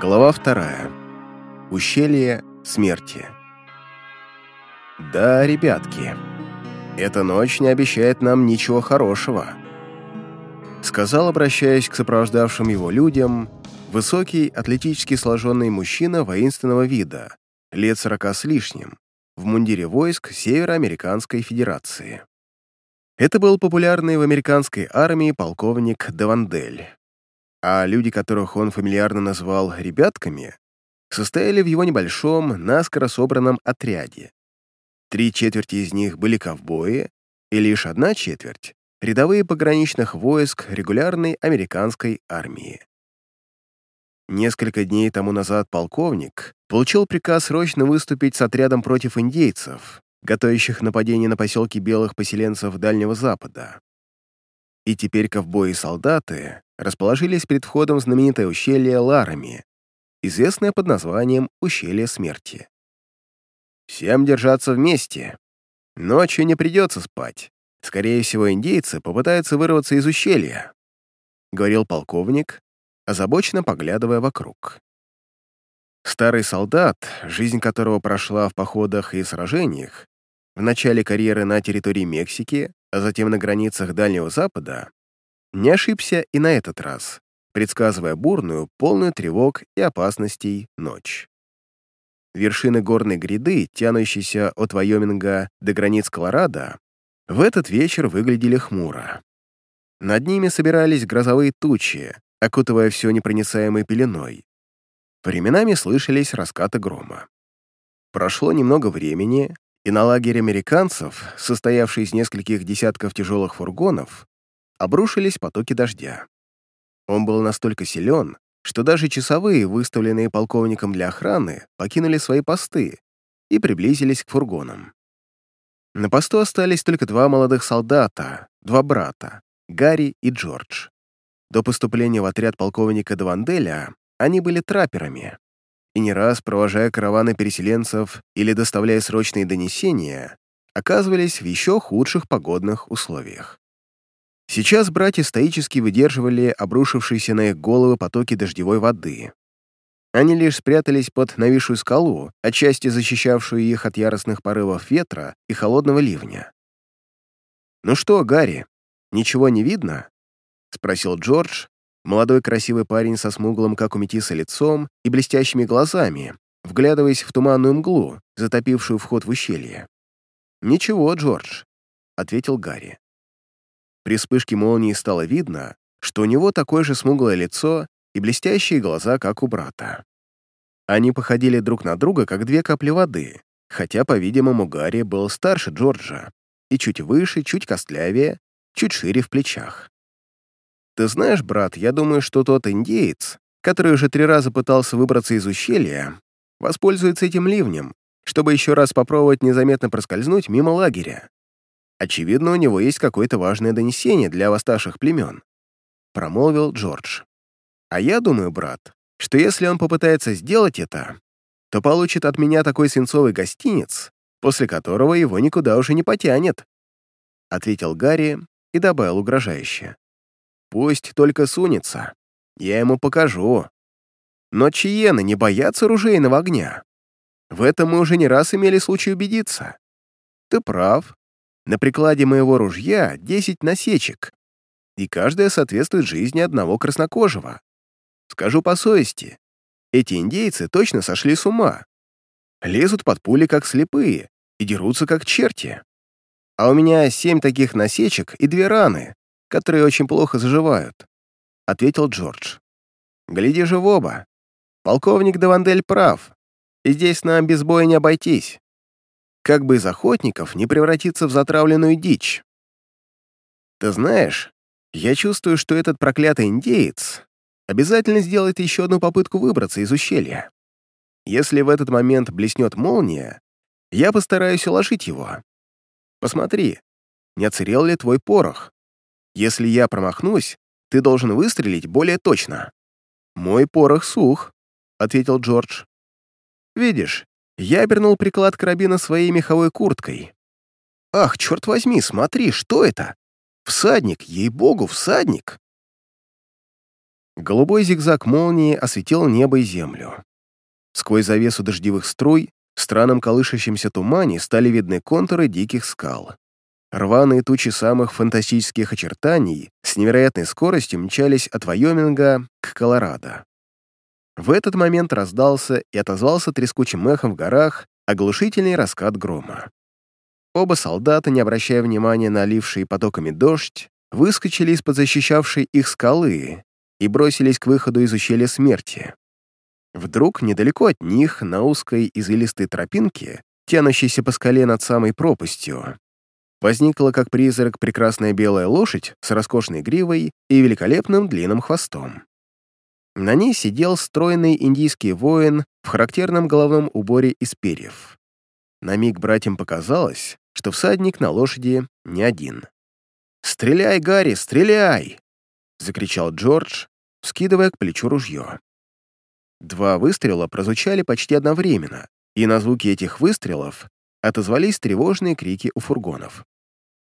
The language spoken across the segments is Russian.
Глава вторая. Ущелье смерти. Да, ребятки, эта ночь не обещает нам ничего хорошего. Сказал, обращаясь к сопровождавшим его людям, высокий, атлетически сложенный мужчина воинственного вида, лет сорока с лишним, в мундире войск Североамериканской Федерации. Это был популярный в американской армии полковник Давандель а люди, которых он фамильярно назвал «ребятками», состояли в его небольшом, наскоро собранном отряде. Три четверти из них были ковбои, и лишь одна четверть — рядовые пограничных войск регулярной американской армии. Несколько дней тому назад полковник получил приказ срочно выступить с отрядом против индейцев, готовящих нападение на поселки белых поселенцев Дальнего Запада. И теперь ковбои и солдаты расположились перед входом в знаменитое ущелье Ларами, известное под названием Ущелье Смерти. «Всем держаться вместе. Ночью не придется спать. Скорее всего, индейцы попытаются вырваться из ущелья», — говорил полковник, озабоченно поглядывая вокруг. Старый солдат, жизнь которого прошла в походах и сражениях, в начале карьеры на территории Мексики, а затем на границах Дальнего Запада, не ошибся и на этот раз, предсказывая бурную, полную тревог и опасностей ночь. Вершины горной гряды, тянущиеся от Вайоминга до границ Колорадо, в этот вечер выглядели хмуро. Над ними собирались грозовые тучи, окутывая все непроницаемой пеленой. Временами слышались раскаты грома. Прошло немного времени, и на лагерь американцев, состоявший из нескольких десятков тяжелых фургонов, обрушились потоки дождя. Он был настолько силен, что даже часовые, выставленные полковником для охраны, покинули свои посты и приблизились к фургонам. На посту остались только два молодых солдата, два брата, Гарри и Джордж. До поступления в отряд полковника Даванделя они были трапперами, и не раз, провожая караваны переселенцев или доставляя срочные донесения, оказывались в еще худших погодных условиях. Сейчас братья стоически выдерживали обрушившиеся на их головы потоки дождевой воды. Они лишь спрятались под нависшую скалу, отчасти защищавшую их от яростных порывов ветра и холодного ливня. «Ну что, Гарри, ничего не видно?» — спросил Джордж, молодой красивый парень со смуглым, как у метиса, лицом и блестящими глазами, вглядываясь в туманную мглу, затопившую вход в ущелье. «Ничего, Джордж», — ответил Гарри. При вспышке молнии стало видно, что у него такое же смуглое лицо и блестящие глаза, как у брата. Они походили друг на друга, как две капли воды, хотя, по-видимому, Гарри был старше Джорджа и чуть выше, чуть костлявее, чуть шире в плечах. «Ты знаешь, брат, я думаю, что тот индеец, который уже три раза пытался выбраться из ущелья, воспользуется этим ливнем, чтобы еще раз попробовать незаметно проскользнуть мимо лагеря. Очевидно, у него есть какое-то важное донесение для восставших племен», — промолвил Джордж. «А я думаю, брат, что если он попытается сделать это, то получит от меня такой свинцовый гостиниц, после которого его никуда уже не потянет», — ответил Гарри и добавил угрожающе. «Пусть только сунется. Я ему покажу. Но чиены не боятся ружейного огня. В этом мы уже не раз имели случай убедиться. Ты прав, на прикладе моего ружья 10 насечек, и каждая соответствует жизни одного краснокожего. Скажу по совести, эти индейцы точно сошли с ума. Лезут под пули, как слепые, и дерутся, как черти. А у меня семь таких насечек и две раны, которые очень плохо заживают», — ответил Джордж. «Гляди же в оба. Полковник Давандель прав, и здесь нам без боя не обойтись как бы из охотников не превратиться в затравленную дичь. Ты знаешь, я чувствую, что этот проклятый индеец обязательно сделает еще одну попытку выбраться из ущелья. Если в этот момент блеснет молния, я постараюсь уложить его. Посмотри, не оцерел ли твой порох. Если я промахнусь, ты должен выстрелить более точно. Мой порох сух, — ответил Джордж. Видишь, я обернул приклад карабина своей меховой курткой. «Ах, черт возьми, смотри, что это? Всадник, ей-богу, всадник!» Голубой зигзаг молнии осветил небо и землю. Сквозь завесу дождевых струй в странном колышащемся тумане стали видны контуры диких скал. Рваные тучи самых фантастических очертаний с невероятной скоростью мчались от Вайоминга к Колорадо. В этот момент раздался и отозвался трескучим эхом в горах оглушительный раскат грома. Оба солдата, не обращая внимания на ливший потоками дождь, выскочили из-под защищавшей их скалы и бросились к выходу из ущелья смерти. Вдруг, недалеко от них, на узкой извилистой тропинке, тянущейся по скале над самой пропастью, возникла как призрак прекрасная белая лошадь с роскошной гривой и великолепным длинным хвостом. На ней сидел стройный индийский воин в характерном головном уборе из перьев. На миг братьям показалось, что всадник на лошади не один. «Стреляй, Гарри, стреляй!» — закричал Джордж, скидывая к плечу ружье. Два выстрела прозвучали почти одновременно, и на звуки этих выстрелов отозвались тревожные крики у фургонов.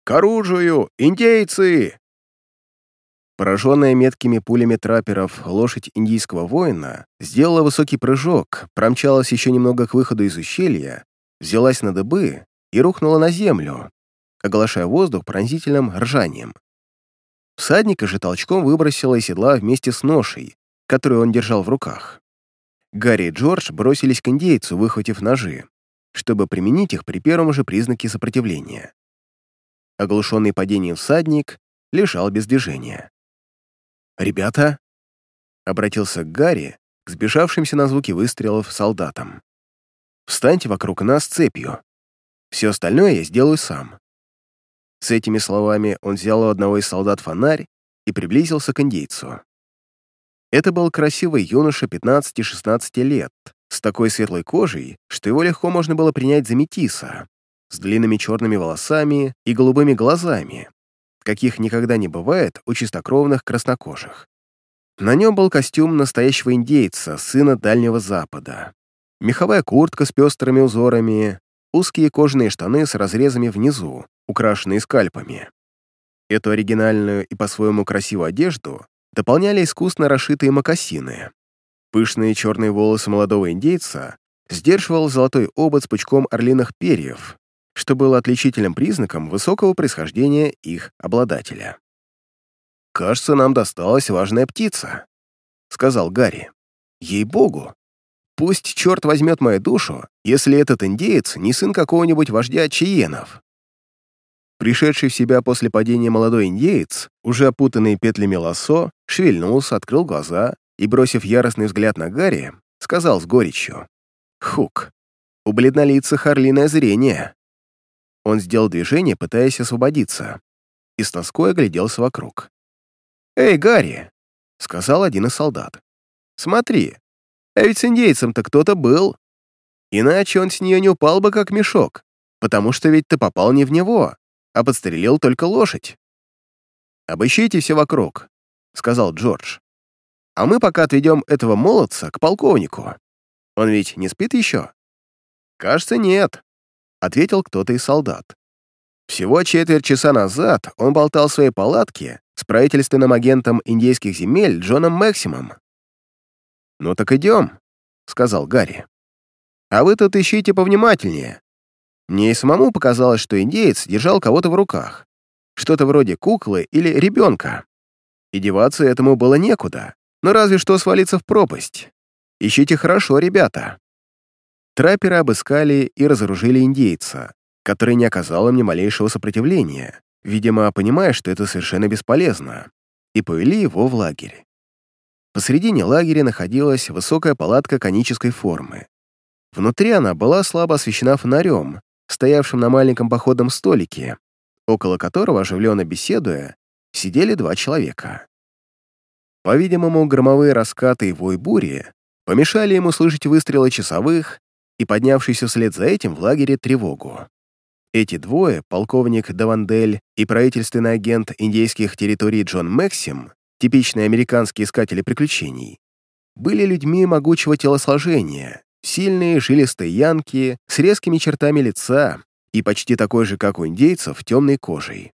«К оружию! Индейцы!» Пораженная меткими пулями трапперов лошадь индийского воина сделала высокий прыжок, промчалась еще немного к выходу из ущелья, взялась на дыбы и рухнула на землю, оглашая воздух пронзительным ржанием. Всадника же толчком выбросила из седла вместе с ношей, которую он держал в руках. Гарри и Джордж бросились к индейцу, выхватив ножи, чтобы применить их при первом же признаке сопротивления. Оглушенный падением всадник лежал без движения. «Ребята!» — обратился к Гарри, к сбежавшимся на звуки выстрелов солдатам. «Встаньте вокруг нас цепью. Все остальное я сделаю сам». С этими словами он взял у одного из солдат фонарь и приблизился к индейцу. Это был красивый юноша 15-16 лет, с такой светлой кожей, что его легко можно было принять за метиса, с длинными черными волосами и голубыми глазами, каких никогда не бывает у чистокровных краснокожих. На нем был костюм настоящего индейца, сына Дальнего Запада. Меховая куртка с пестрыми узорами, узкие кожаные штаны с разрезами внизу, украшенные скальпами. Эту оригинальную и по-своему красивую одежду дополняли искусно расшитые мокасины. Пышные черные волосы молодого индейца сдерживал золотой обод с пучком орлиных перьев, что было отличительным признаком высокого происхождения их обладателя. «Кажется, нам досталась важная птица», — сказал Гарри. «Ей-богу! Пусть черт возьмет мою душу, если этот индеец не сын какого-нибудь вождя чиенов». Пришедший в себя после падения молодой индеец, уже опутанный петлями лосо, шевельнулся, открыл глаза и, бросив яростный взгляд на Гарри, сказал с горечью. «Хук, у бледнолицых орлиное зрение. Он сделал движение, пытаясь освободиться, и с тоской огляделся вокруг. «Эй, Гарри!» — сказал один из солдат. «Смотри, а ведь с индейцем-то кто-то был. Иначе он с нее не упал бы, как мешок, потому что ведь ты попал не в него, а подстрелил только лошадь». «Обыщите все вокруг», — сказал Джордж. «А мы пока отведем этого молодца к полковнику. Он ведь не спит еще?» «Кажется, нет», ответил кто-то из солдат. Всего четверть часа назад он болтал в своей палатке с правительственным агентом индейских земель Джоном Максимом. «Ну так идем», — сказал Гарри. «А вы тут ищите повнимательнее. Мне и самому показалось, что индеец держал кого-то в руках. Что-то вроде куклы или ребенка. И деваться этому было некуда, но разве что свалиться в пропасть. Ищите хорошо, ребята». Трапперы обыскали и разоружили индейца, который не оказал им ни малейшего сопротивления, видимо, понимая, что это совершенно бесполезно, и повели его в лагерь. Посредине лагеря находилась высокая палатка конической формы. Внутри она была слабо освещена фонарем, стоявшим на маленьком походном столике, около которого, оживленно беседуя, сидели два человека. По-видимому, громовые раскаты и вой бури помешали ему слышать выстрелы часовых и поднявшийся вслед за этим в лагере тревогу. Эти двое, полковник Давандель и правительственный агент индейских территорий Джон Максим, типичные американские искатели приключений, были людьми могучего телосложения, сильные жилистые янки с резкими чертами лица и почти такой же, как у индейцев, темной кожей.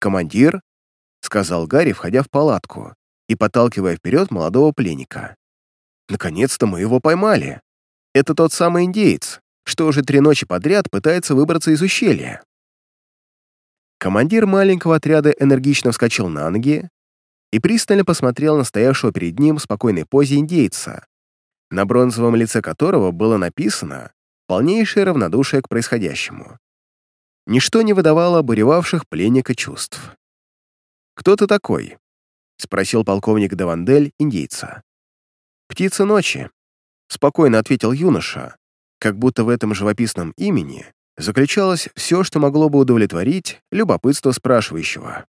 «Командир», — сказал Гарри, входя в палатку, и подталкивая вперед молодого пленника. «Наконец-то мы его поймали. Это тот самый индеец, что уже три ночи подряд пытается выбраться из ущелья». Командир маленького отряда энергично вскочил на ноги и пристально посмотрел на стоявшего перед ним в спокойной позе индейца, на бронзовом лице которого было написано полнейшее равнодушие к происходящему. Ничто не выдавало обуревавших пленника чувств. «Кто ты такой?» — спросил полковник Давандель индейца. «Птица ночи», — спокойно ответил юноша, как будто в этом живописном имени заключалось все, что могло бы удовлетворить любопытство спрашивающего.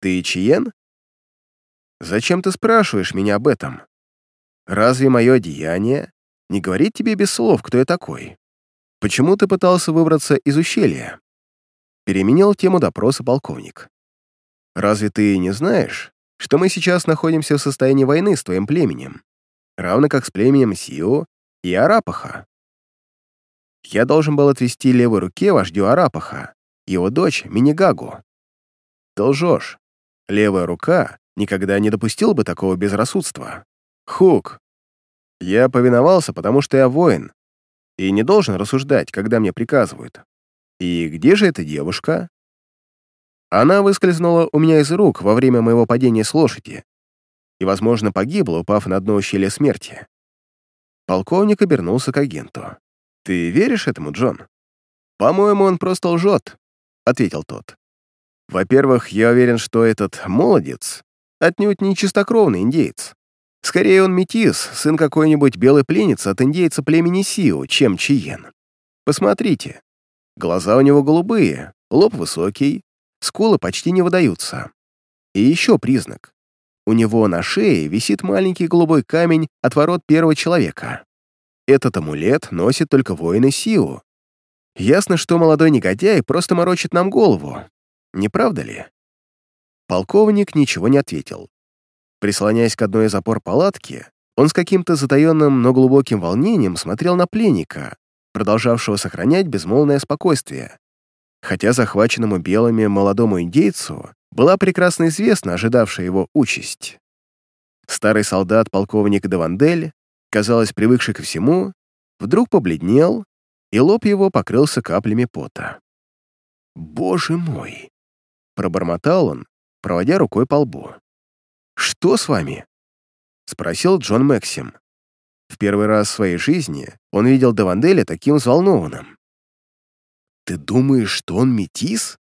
«Ты Чиен?» «Зачем ты спрашиваешь меня об этом? Разве мое одеяние не говорит тебе без слов, кто я такой? Почему ты пытался выбраться из ущелья?» Переменил тему допроса полковник. «Разве ты не знаешь, что мы сейчас находимся в состоянии войны с твоим племенем, равно как с племенем Сио и Арапаха? Я должен был отвести левой руке вождю Арапаха, его дочь Минигагу. Ты лжешь. Левая рука никогда не допустила бы такого безрассудства. Хук, я повиновался, потому что я воин, и не должен рассуждать, когда мне приказывают. И где же эта девушка? Она выскользнула у меня из рук во время моего падения с лошади и, возможно, погибла, упав на дно ущелья смерти. Полковник обернулся к агенту. «Ты веришь этому, Джон?» «По-моему, он просто лжет», — ответил тот. «Во-первых, я уверен, что этот молодец отнюдь не чистокровный индейец. Скорее, он метис, сын какой-нибудь белой пленницы от индейца племени Сиу, чем Чиен. Посмотрите. Глаза у него голубые, лоб высокий, скулы почти не выдаются. И еще признак. У него на шее висит маленький голубой камень от ворот первого человека. Этот амулет носит только воины Сиу. Ясно, что молодой негодяй просто морочит нам голову. Не правда ли? Полковник ничего не ответил. Прислоняясь к одной из опор палатки, он с каким-то затаенным, но глубоким волнением смотрел на пленника, продолжавшего сохранять безмолвное спокойствие. Хотя захваченному белыми молодому индейцу была прекрасно известна ожидавшая его участь. Старый солдат, полковник Давандель, казалось, привыкший ко всему, вдруг побледнел, и лоб его покрылся каплями пота. «Боже мой!» — пробормотал он, проводя рукой по лбу. «Что с вами?» — спросил Джон Максим. В первый раз в своей жизни он видел Даванделя таким взволнованным. «Ты думаешь, что он метис?» —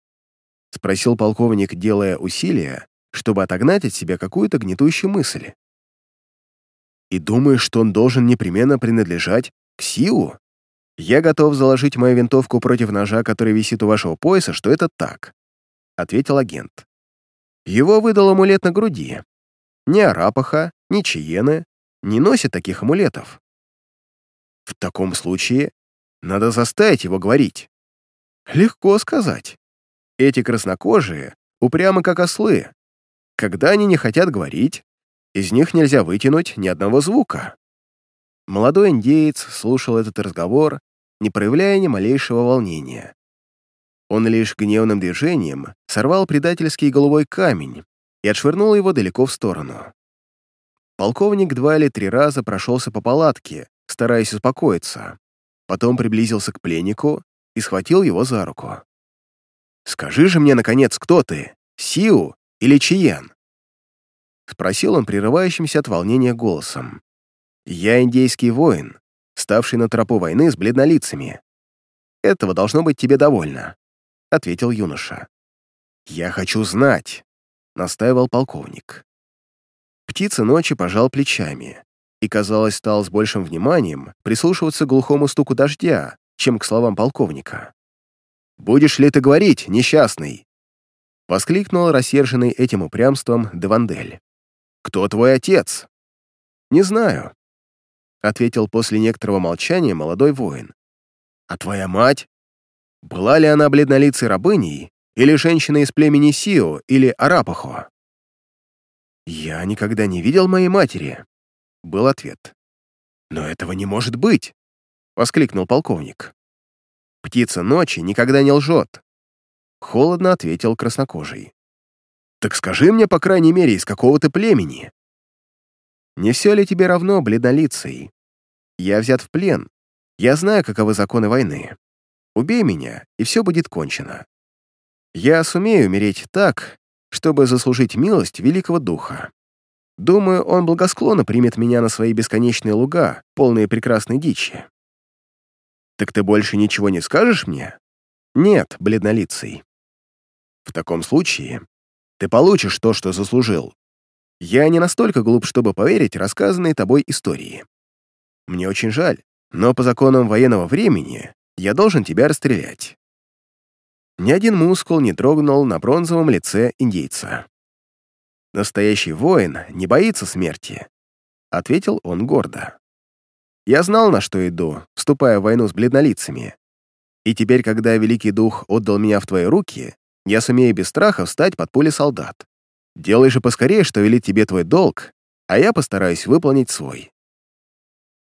спросил полковник, делая усилия, чтобы отогнать от себя какую-то гнетущую мысль. «И думаешь, что он должен непременно принадлежать к Сиу? Я готов заложить мою винтовку против ножа, который висит у вашего пояса, что это так», — ответил агент. Его выдал амулет на груди, ни Арапаха, ни Чиены не носят таких амулетов. В таком случае надо заставить его говорить. Легко сказать. Эти краснокожие упрямы как ослы. Когда они не хотят говорить, из них нельзя вытянуть ни одного звука. Молодой индеец слушал этот разговор, не проявляя ни малейшего волнения. Он лишь гневным движением сорвал предательский голубой камень, и отшвырнул его далеко в сторону. Полковник два или три раза прошелся по палатке, стараясь успокоиться. Потом приблизился к пленнику и схватил его за руку. «Скажи же мне, наконец, кто ты? Сиу или Чиен?» Спросил он прерывающимся от волнения голосом. «Я индейский воин, ставший на тропу войны с бледнолицами. Этого должно быть тебе довольно», — ответил юноша. «Я хочу знать, — настаивал полковник. Птица ночи пожал плечами и, казалось, стал с большим вниманием прислушиваться к глухому стуку дождя, чем к словам полковника. «Будешь ли ты говорить, несчастный?» — воскликнул рассерженный этим упрямством Девандель. «Кто твой отец?» «Не знаю», — ответил после некоторого молчания молодой воин. «А твоя мать? Была ли она бледнолицей рабыней или женщина из племени Сио или Арапахо? «Я никогда не видел моей матери», — был ответ. «Но этого не может быть!» — воскликнул полковник. «Птица ночи никогда не лжет», — холодно ответил краснокожий. Так скажи мне, по крайней мере, из какого ты племени?» «Не все ли тебе равно, бледнолицый? Я взят в плен. Я знаю, каковы законы войны. Убей меня, и все будет кончено. Я сумею умереть так, чтобы заслужить милость Великого Духа. Думаю, он благосклонно примет меня на свои бесконечные луга, полные прекрасной дичи. Так ты больше ничего не скажешь мне? Нет, бледнолицый. В таком случае ты получишь то, что заслужил. Я не настолько глуп, чтобы поверить рассказанной тобой истории. Мне очень жаль, но по законам военного времени я должен тебя расстрелять. Ни один мускул не дрогнул на бронзовом лице индейца. «Настоящий воин не боится смерти», — ответил он гордо. «Я знал, на что иду, вступая в войну с бледнолицами. И теперь, когда Великий Дух отдал меня в твои руки, я сумею без страха встать под пули солдат. Делай же поскорее, что велит тебе твой долг, а я постараюсь выполнить свой».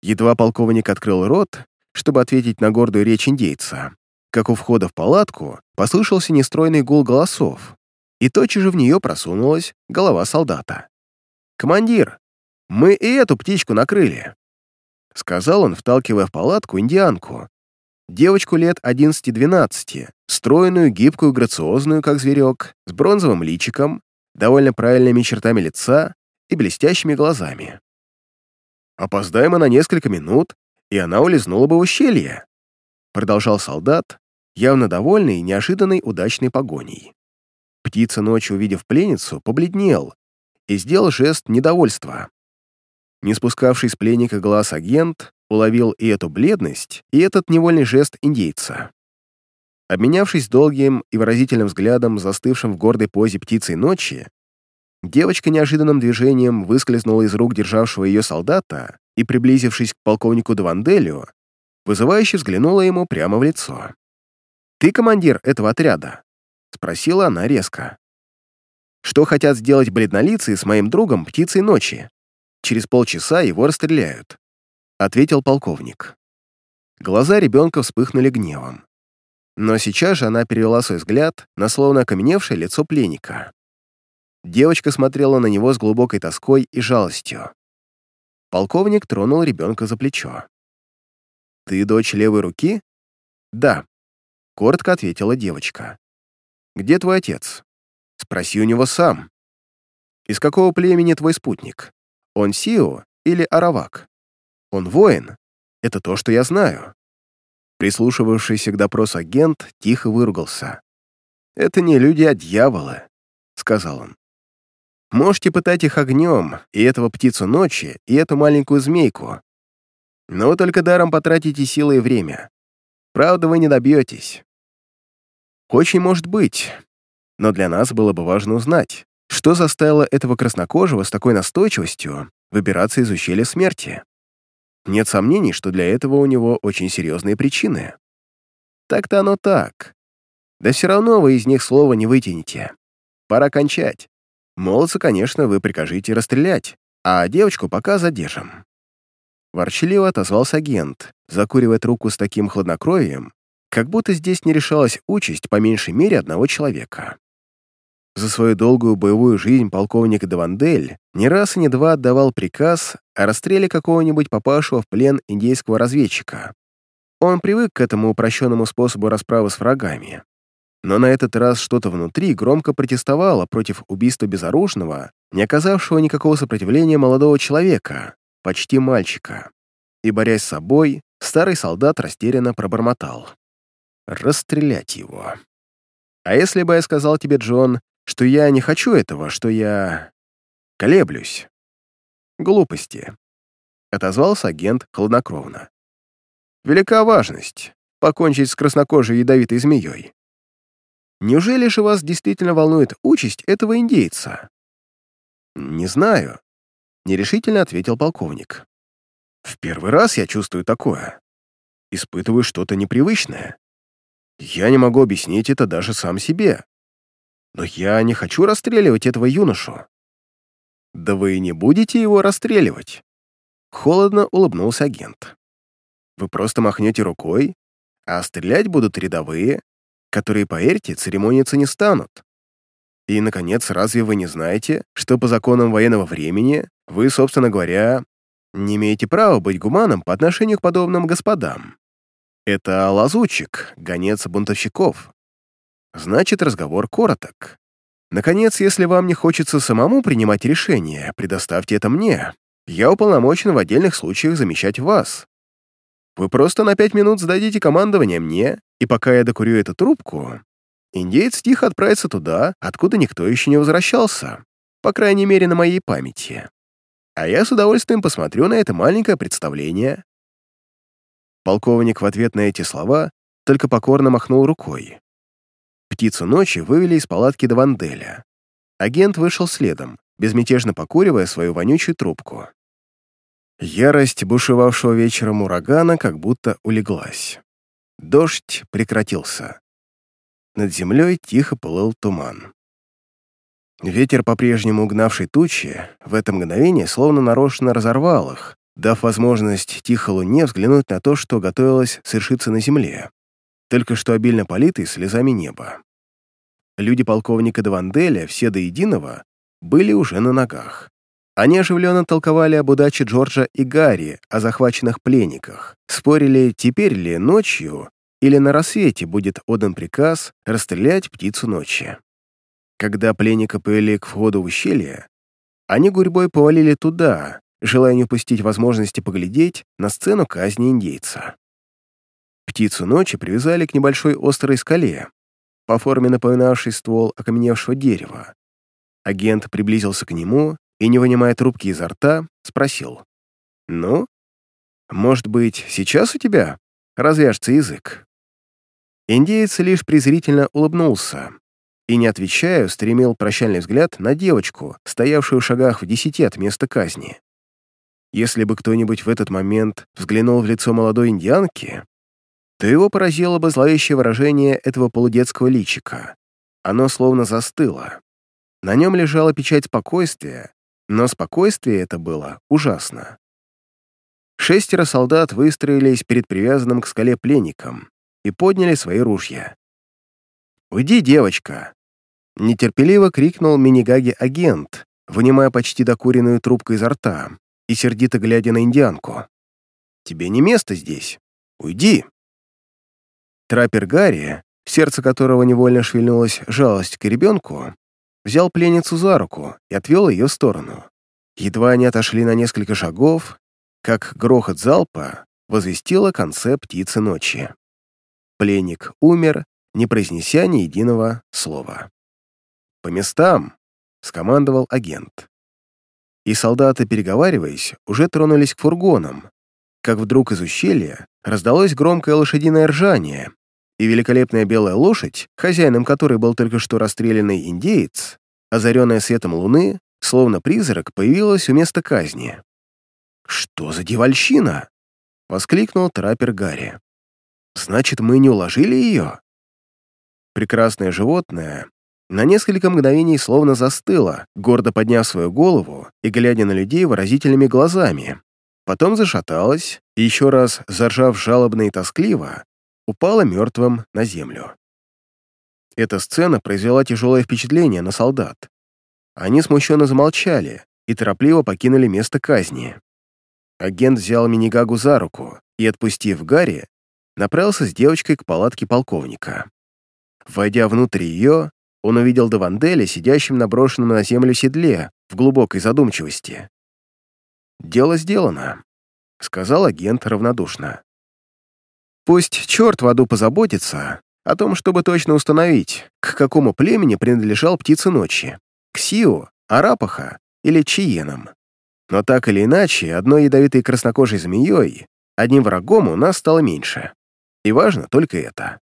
Едва полковник открыл рот, чтобы ответить на гордую речь индейца, как у входа в палатку послышался нестройный гул голосов, и тотчас же в нее просунулась голова солдата. «Командир, мы и эту птичку накрыли», — сказал он, вталкивая в палатку индианку, девочку лет 11-12, стройную, гибкую, грациозную, как зверек, с бронзовым личиком, довольно правильными чертами лица и блестящими глазами. «Опоздаем мы на несколько минут, и она улизнула бы в ущелье», продолжал солдат, явно довольный неожиданной удачной погоней. Птица ночью, увидев пленницу, побледнел и сделал жест недовольства. Не спускавший с пленника глаз агент уловил и эту бледность, и этот невольный жест индейца. Обменявшись долгим и выразительным взглядом, застывшим в гордой позе птицей ночи, девочка неожиданным движением выскользнула из рук державшего ее солдата и, приблизившись к полковнику Даванделю, вызывающе взглянула ему прямо в лицо. «Ты командир этого отряда?» — спросила она резко. «Что хотят сделать бледнолицые с моим другом птицей ночи? Через полчаса его расстреляют», — ответил полковник. Глаза ребенка вспыхнули гневом. Но сейчас же она перевела свой взгляд на словно окаменевшее лицо пленника. Девочка смотрела на него с глубокой тоской и жалостью. Полковник тронул ребенка за плечо. «Ты дочь левой руки?» «Да», — коротко ответила девочка. «Где твой отец?» «Спроси у него сам». «Из какого племени твой спутник? Он Сио или Аравак?» «Он воин. Это то, что я знаю». Прислушивавшийся к допросу агент тихо выругался. «Это не люди, а дьяволы», — сказал он. «Можете пытать их огнем, и этого птицу ночи, и эту маленькую змейку. Но только даром потратите силы и время. Правда, вы не добьетесь. Очень может быть, но для нас было бы важно узнать, что заставило этого краснокожего с такой настойчивостью выбираться из ущелья смерти. Нет сомнений, что для этого у него очень серьезные причины. Так-то оно так. Да все равно вы из них слова не вытянете. Пора кончать. Молодца, конечно, вы прикажите расстрелять, а девочку пока задержим. Ворчливо отозвался агент, закуривая трубку с таким хладнокровием, как будто здесь не решалась участь по меньшей мере одного человека. За свою долгую боевую жизнь полковник Давандель не раз и не два отдавал приказ о расстреле какого-нибудь попавшего в плен индейского разведчика. Он привык к этому упрощенному способу расправы с врагами. Но на этот раз что-то внутри громко протестовало против убийства безоружного, не оказавшего никакого сопротивления молодого человека, почти мальчика. И, борясь с собой, старый солдат растерянно пробормотал. «Расстрелять его». «А если бы я сказал тебе, Джон, что я не хочу этого, что я... колеблюсь?» «Глупости», — отозвался агент хладнокровно. «Велика важность — покончить с краснокожей ядовитой змеей. Неужели же вас действительно волнует участь этого индейца?» «Не знаю», нерешительно ответил полковник. В первый раз я чувствую такое. Испытываю что-то непривычное. Я не могу объяснить это даже сам себе. Но я не хочу расстреливать этого юношу. Да вы не будете его расстреливать. Холодно улыбнулся агент. Вы просто махнете рукой, а стрелять будут рядовые, которые, поверьте, церемониться не станут. И, наконец, разве вы не знаете, что по законам военного времени вы, собственно говоря, не имеете права быть гуманом по отношению к подобным господам? Это лазутчик, гонец бунтовщиков. Значит, разговор короток. Наконец, если вам не хочется самому принимать решение, предоставьте это мне. Я уполномочен в отдельных случаях замещать вас. Вы просто на пять минут сдадите командование мне, и пока я докурю эту трубку, индеец тихо отправится туда, откуда никто еще не возвращался, по крайней мере, на моей памяти. А я с удовольствием посмотрю на это маленькое представление. Полковник в ответ на эти слова только покорно махнул рукой. Птицу ночи вывели из палатки до Ванделя. Агент вышел следом, безмятежно покуривая свою вонючую трубку. Ярость бушевавшего вечером урагана как будто улеглась. Дождь прекратился. Над землей тихо плыл туман. Ветер, по-прежнему угнавший тучи, в это мгновение словно нарочно разорвал их, дав возможность тихо луне взглянуть на то, что готовилось совершиться на земле, только что обильно политый слезами неба. Люди полковника Даванделя, все до единого, были уже на ногах. Они оживленно толковали об удаче Джорджа и Гарри, о захваченных пленниках, спорили, теперь ли ночью или на рассвете будет отдан приказ расстрелять птицу ночи. Когда пленника повели к входу в ущелье, они гурьбой повалили туда, желая не упустить возможности поглядеть на сцену казни индейца. Птицу ночи привязали к небольшой острой скале, по форме напоминавшей ствол окаменевшего дерева. Агент приблизился к нему и, не вынимая трубки изо рта, спросил. «Ну, может быть, сейчас у тебя развяжется язык?» Индеец лишь презрительно улыбнулся и, не отвечая, устремил прощальный взгляд на девочку, стоявшую в шагах в десяти от места казни. Если бы кто-нибудь в этот момент взглянул в лицо молодой индианки, то его поразило бы зловещее выражение этого полудетского личика. Оно словно застыло. На нем лежала печать спокойствия, но спокойствие это было ужасно. Шестеро солдат выстроились перед привязанным к скале пленником и подняли свои ружья. «Уйди, девочка!» — нетерпеливо крикнул Минигаги-агент, вынимая почти докуренную трубку изо рта и сердито глядя на индианку. «Тебе не место здесь. Уйди!» Траппер Гарри, сердце которого невольно шевельнулась жалость к ребенку, взял пленницу за руку и отвел ее в сторону. Едва они отошли на несколько шагов, как грохот залпа возвестил о конце птицы ночи. Пленник умер, не произнеся ни единого слова. «По местам!» — скомандовал агент. И солдаты, переговариваясь, уже тронулись к фургонам, как вдруг из ущелья раздалось громкое лошадиное ржание, и великолепная белая лошадь, хозяином которой был только что расстрелянный индеец, озаренная светом луны, словно призрак, появилась у места казни. «Что за девальщина?» — воскликнул траппер Гарри. «Значит, мы не уложили ее?» Прекрасное животное на несколько мгновений словно застыло, гордо подняв свою голову и глядя на людей выразительными глазами, Потом зашаталась и, еще раз заржав жалобно и тоскливо, упала мертвым на землю. Эта сцена произвела тяжелое впечатление на солдат. Они смущенно замолчали и торопливо покинули место казни. Агент взял Минигагу за руку и, отпустив Гарри, направился с девочкой к палатке полковника. Войдя внутрь ее, он увидел Даванделя, сидящим на брошенном на землю седле, в глубокой задумчивости. «Дело сделано», — сказал агент равнодушно. «Пусть черт в аду позаботится о том, чтобы точно установить, к какому племени принадлежал птица ночи, к Сиу, Арапаха или Чиенам. Но так или иначе, одной ядовитой краснокожей змеей, одним врагом у нас стало меньше. И важно только это».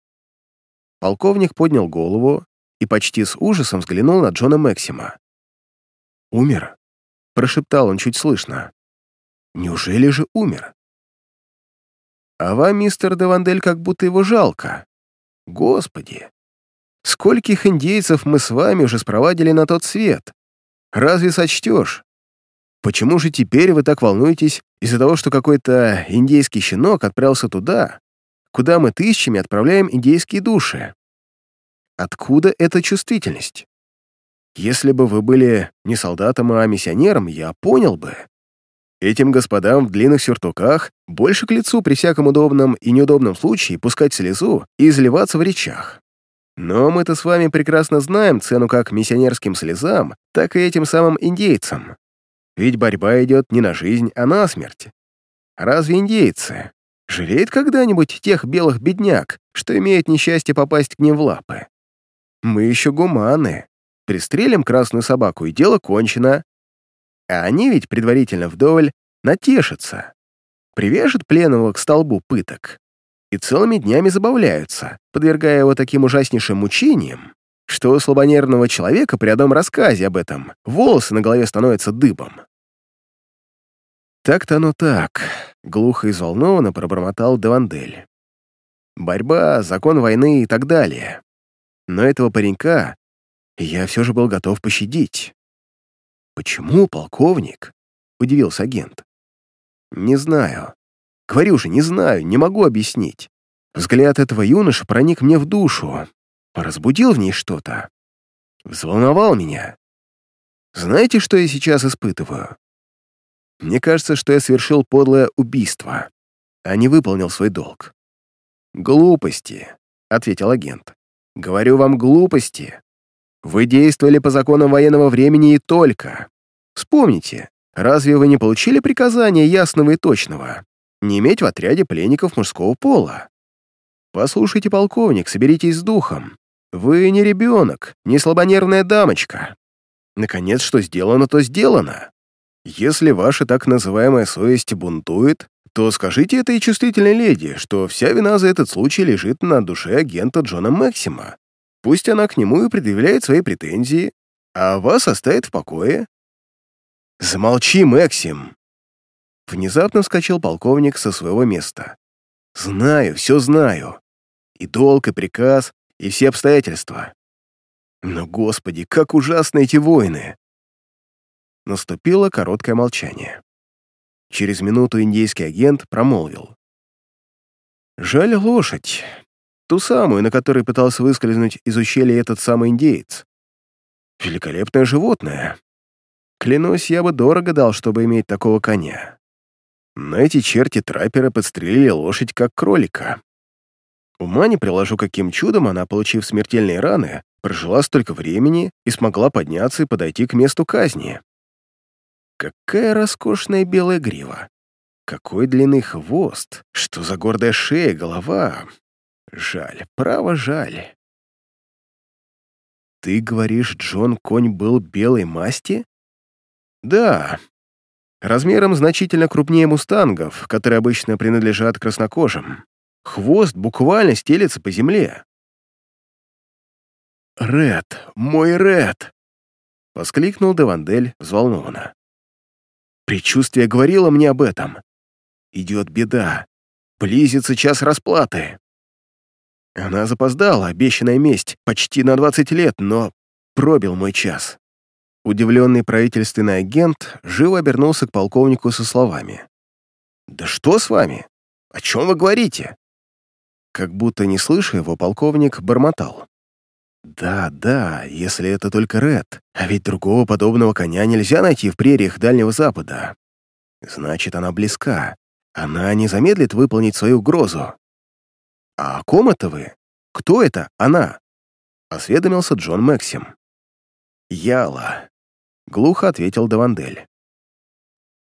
Полковник поднял голову и почти с ужасом взглянул на Джона Максима. «Умер?» — прошептал он чуть слышно. Неужели же умер? А вам, мистер Девандель, как будто его жалко. Господи! Скольких индейцев мы с вами уже спровадили на тот свет? Разве сочтешь? Почему же теперь вы так волнуетесь из-за того, что какой-то индейский щенок отправился туда, куда мы тысячами отправляем индейские души? Откуда эта чувствительность? Если бы вы были не солдатом, а миссионером, я понял бы. Этим господам в длинных сюртуках больше к лицу при всяком удобном и неудобном случае пускать слезу и изливаться в речах. Но мы-то с вами прекрасно знаем цену как миссионерским слезам, так и этим самым индейцам. Ведь борьба идет не на жизнь, а на смерть. Разве индейцы жалеют когда-нибудь тех белых бедняк, что имеют несчастье попасть к ним в лапы? Мы еще гуманы. Пристрелим красную собаку, и дело кончено. А они ведь предварительно вдоволь натешатся. Привяжут пленного к столбу пыток и целыми днями забавляются, подвергая его таким ужаснейшим мучениям, что у слабонервного человека при одном рассказе об этом волосы на голове становятся дыбом. «Так-то оно так», — глухо и взволнованно пробормотал Девандель. «Борьба, закон войны и так далее. Но этого паренька я все же был готов пощадить». «Почему, полковник?» — удивился агент. «Не знаю. Говорю же, не знаю, не могу объяснить. Взгляд этого юноши проник мне в душу, разбудил в ней что-то. Взволновал меня. Знаете, что я сейчас испытываю? Мне кажется, что я совершил подлое убийство, а не выполнил свой долг. «Глупости», — ответил агент. «Говорю вам, глупости. Вы действовали по законам военного времени и только. Вспомните, разве вы не получили приказания ясного и точного? Не иметь в отряде пленников мужского пола? Послушайте, полковник, соберитесь с духом. Вы не ребенок, не слабонервная дамочка. Наконец, что сделано, то сделано. Если ваша так называемая совесть бунтует, то скажите этой чувствительной леди, что вся вина за этот случай лежит на душе агента Джона Максима. Пусть она к нему и предъявляет свои претензии, а вас оставит в покое. Замолчи, Максим. Внезапно вскочил полковник со своего места. Знаю, все знаю. И долг, и приказ, и все обстоятельства. Но, господи, как ужасны эти войны! Наступило короткое молчание. Через минуту индейский агент промолвил. «Жаль лошадь. Ту самую, на которой пытался выскользнуть из ущелья этот самый индеец. Великолепное животное. Клянусь, я бы дорого дал, чтобы иметь такого коня. Но эти черти-трапперы подстрелили лошадь как кролика. Ума не приложу, каким чудом она, получив смертельные раны, прожила столько времени и смогла подняться и подойти к месту казни. Какая роскошная белая грива! Какой длинный хвост! Что за гордая шея, голова! Жаль, право жаль. Ты говоришь, Джон Конь был белой масти? Да. Размером значительно крупнее мустангов, которые обычно принадлежат краснокожим. Хвост буквально стелется по земле. «Ред, мой Ред!» — воскликнул Девандель взволнованно. Предчувствие говорило мне об этом. Идет беда. Близится час расплаты. Она запоздала, обещанная месть, почти на 20 лет, но пробил мой час. Удивленный правительственный агент живо обернулся к полковнику со словами. «Да что с вами? О чем вы говорите?» Как будто не слыша его, полковник бормотал. «Да, да, если это только Ред, а ведь другого подобного коня нельзя найти в прериях Дальнего Запада. Значит, она близка. Она не замедлит выполнить свою угрозу. А о ком это вы? Кто это она?» Осведомился Джон Максим. «Яла», — глухо ответил Давандель.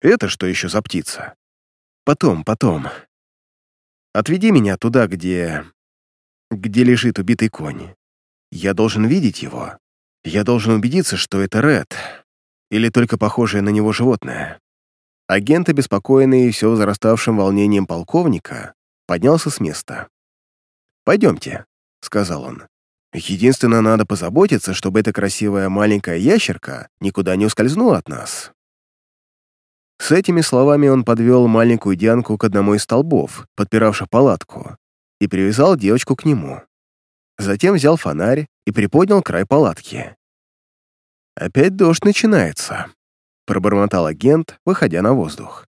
«Это что еще за птица?» «Потом, потом. Отведи меня туда, где... где лежит убитый конь. Я должен видеть его. Я должен убедиться, что это Ред, или только похожее на него животное. Агент, обеспокоенный все возраставшим волнением полковника, поднялся с места. «Пойдемте», — сказал он. «Единственное, надо позаботиться, чтобы эта красивая маленькая ящерка никуда не ускользнула от нас». С этими словами он подвел маленькую Дианку к одному из столбов, подпиравших палатку, и привязал девочку к нему. Затем взял фонарь и приподнял край палатки. «Опять дождь начинается», — пробормотал агент, выходя на воздух.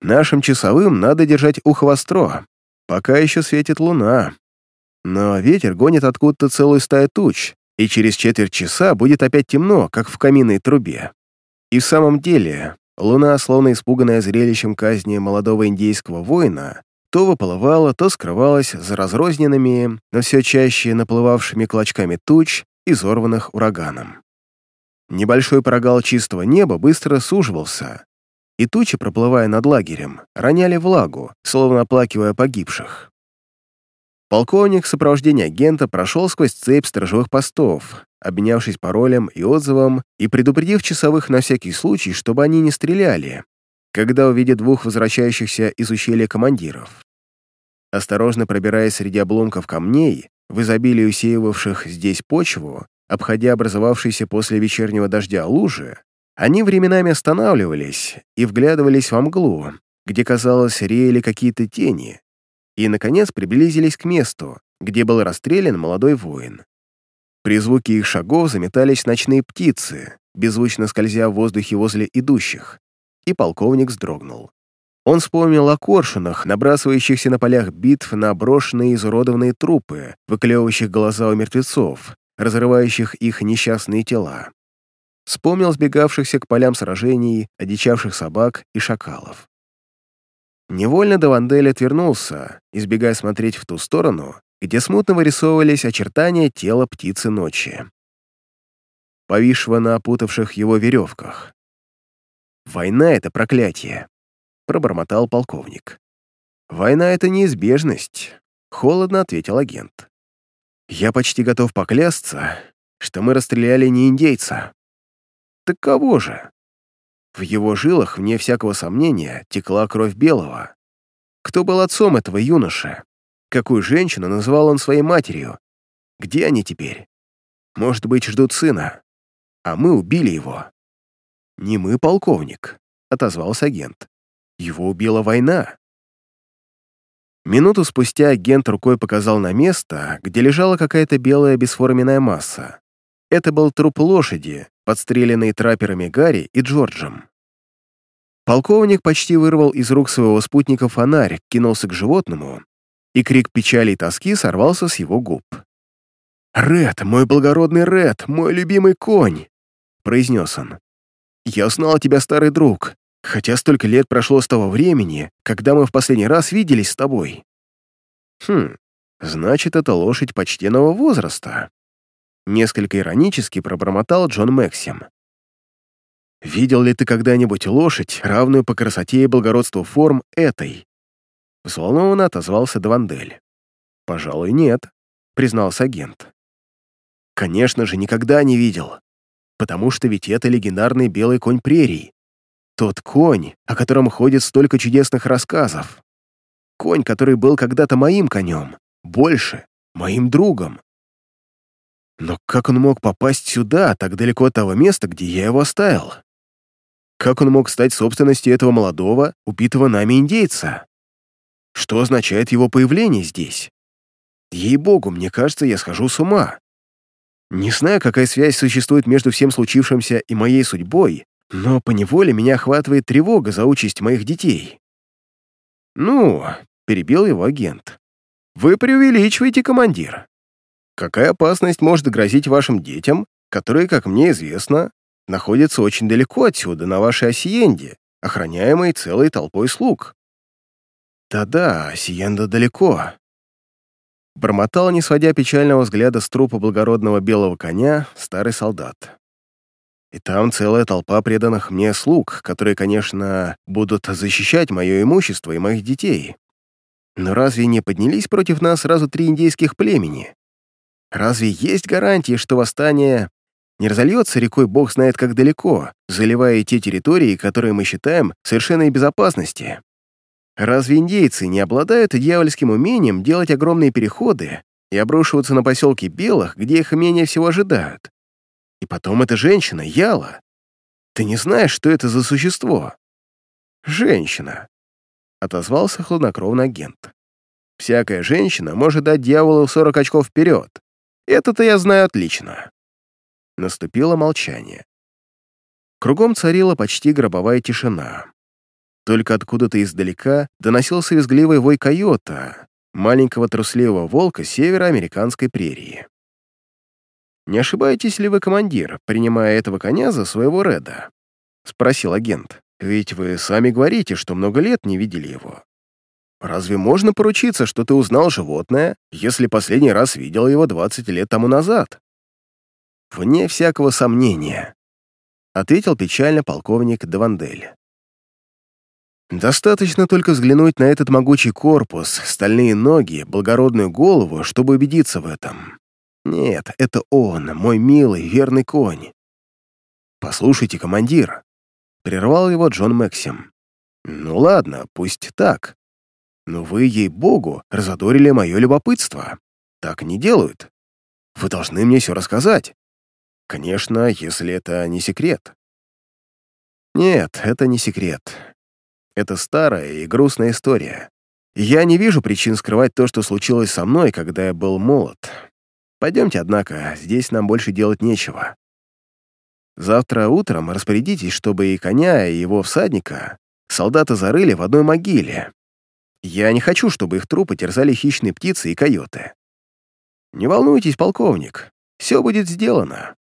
«Нашим часовым надо держать ухо востро, пока еще светит луна. Но ветер гонит откуда-то целую стаю туч, и через четверть часа будет опять темно, как в каминной трубе. И в самом деле, луна, словно испуганная зрелищем казни молодого индейского воина, то выплывала, то скрывалась за разрозненными, но все чаще наплывавшими клочками туч, изорванных ураганом. Небольшой прогал чистого неба быстро суживался, и тучи, проплывая над лагерем, роняли влагу, словно оплакивая погибших. Полковник в сопровождении агента прошел сквозь цепь сторожевых постов, обменявшись паролем и отзывом и предупредив часовых на всякий случай, чтобы они не стреляли, когда увидят двух возвращающихся из ущелья командиров. Осторожно пробираясь среди обломков камней, в изобилии усеивавших здесь почву, обходя образовавшиеся после вечернего дождя лужи, они временами останавливались и вглядывались во мглу, где, казалось, реяли какие-то тени, и, наконец, приблизились к месту, где был расстрелян молодой воин. При звуке их шагов заметались ночные птицы, беззвучно скользя в воздухе возле идущих, и полковник вздрогнул. Он вспомнил о коршунах, набрасывающихся на полях битв на брошенные изуродованные трупы, выклевывающих глаза у мертвецов, разрывающих их несчастные тела. Вспомнил сбегавшихся к полям сражений, одичавших собак и шакалов. Невольно Давандель отвернулся, избегая смотреть в ту сторону, где смутно вырисовывались очертания тела птицы ночи, повисшего на опутавших его веревках. «Война — это проклятие», — пробормотал полковник. «Война — это неизбежность», — холодно ответил агент. «Я почти готов поклясться, что мы расстреляли не индейца». «Так кого же?» В его жилах, вне всякого сомнения, текла кровь белого. Кто был отцом этого юноши? Какую женщину называл он своей матерью? Где они теперь? Может быть, ждут сына. А мы убили его. «Не мы, полковник», — отозвался агент. «Его убила война». Минуту спустя агент рукой показал на место, где лежала какая-то белая бесформенная масса. Это был труп лошади, подстреленный трапперами Гарри и Джорджем. Полковник почти вырвал из рук своего спутника фонарь, кинулся к животному, и крик печали и тоски сорвался с его губ. «Ред, мой благородный Ред, мой любимый конь!» — произнес он. «Я узнал тебя, старый друг, хотя столько лет прошло с того времени, когда мы в последний раз виделись с тобой». «Хм, значит, это лошадь почтенного возраста», Несколько иронически пробормотал Джон Максим. «Видел ли ты когда-нибудь лошадь, равную по красоте и благородству форм этой?» Взволнованно отозвался Давандель. «Пожалуй, нет», — признался агент. «Конечно же, никогда не видел, потому что ведь это легендарный белый конь прерий. Тот конь, о котором ходит столько чудесных рассказов. Конь, который был когда-то моим конем, больше, моим другом. Но как он мог попасть сюда, так далеко от того места, где я его оставил? Как он мог стать собственностью этого молодого, убитого нами индейца? Что означает его появление здесь? Ей-богу, мне кажется, я схожу с ума. Не знаю, какая связь существует между всем случившимся и моей судьбой, но поневоле меня охватывает тревога за участь моих детей. «Ну», — перебил его агент, — «вы преувеличиваете, командир. Какая опасность может грозить вашим детям, которые, как мне известно, находятся очень далеко отсюда, на вашей осиенде, охраняемой целой толпой слуг? Да-да, осиенда далеко. Бормотал, не сводя печального взгляда с трупа благородного белого коня, старый солдат. И там целая толпа преданных мне слуг, которые, конечно, будут защищать мое имущество и моих детей. Но разве не поднялись против нас сразу три индейских племени? Разве есть гарантии, что восстание не разольется рекой бог знает как далеко, заливая те территории, которые мы считаем совершенной безопасности? Разве индейцы не обладают дьявольским умением делать огромные переходы и обрушиваться на поселки белых, где их менее всего ожидают? И потом эта женщина, Яла. Ты не знаешь, что это за существо? Женщина, — отозвался хладнокровный агент. Всякая женщина может дать дьяволу 40 очков вперед, это-то я знаю отлично. Наступило молчание. Кругом царила почти гробовая тишина. Только откуда-то издалека доносился визгливый вой койота, маленького трусливого волка североамериканской прерии. не ошибаетесь ли вы, командир, принимая этого коня за своего Реда?» — спросил агент. «Ведь вы сами говорите, что много лет не видели его. Разве можно поручиться, что ты узнал животное, если последний раз видел его 20 лет тому назад?» «Вне всякого сомнения», — ответил печально полковник Давандель. «Достаточно только взглянуть на этот могучий корпус, стальные ноги, благородную голову, чтобы убедиться в этом. Нет, это он, мой милый, верный конь. Послушайте, командир, прервал его Джон Максим. Ну ладно, пусть так. Но вы, ей-богу, разодорили мое любопытство. Так не делают. Вы должны мне все рассказать. Конечно, если это не секрет. Нет, это не секрет. Это старая и грустная история. Я не вижу причин скрывать то, что случилось со мной, когда я был молод. Пойдемте, однако, здесь нам больше делать нечего. Завтра утром распорядитесь, чтобы и коня, и его всадника солдаты зарыли в одной могиле. Я не хочу, чтобы их трупы терзали хищные птицы и койоты. Не волнуйтесь, полковник, все будет сделано.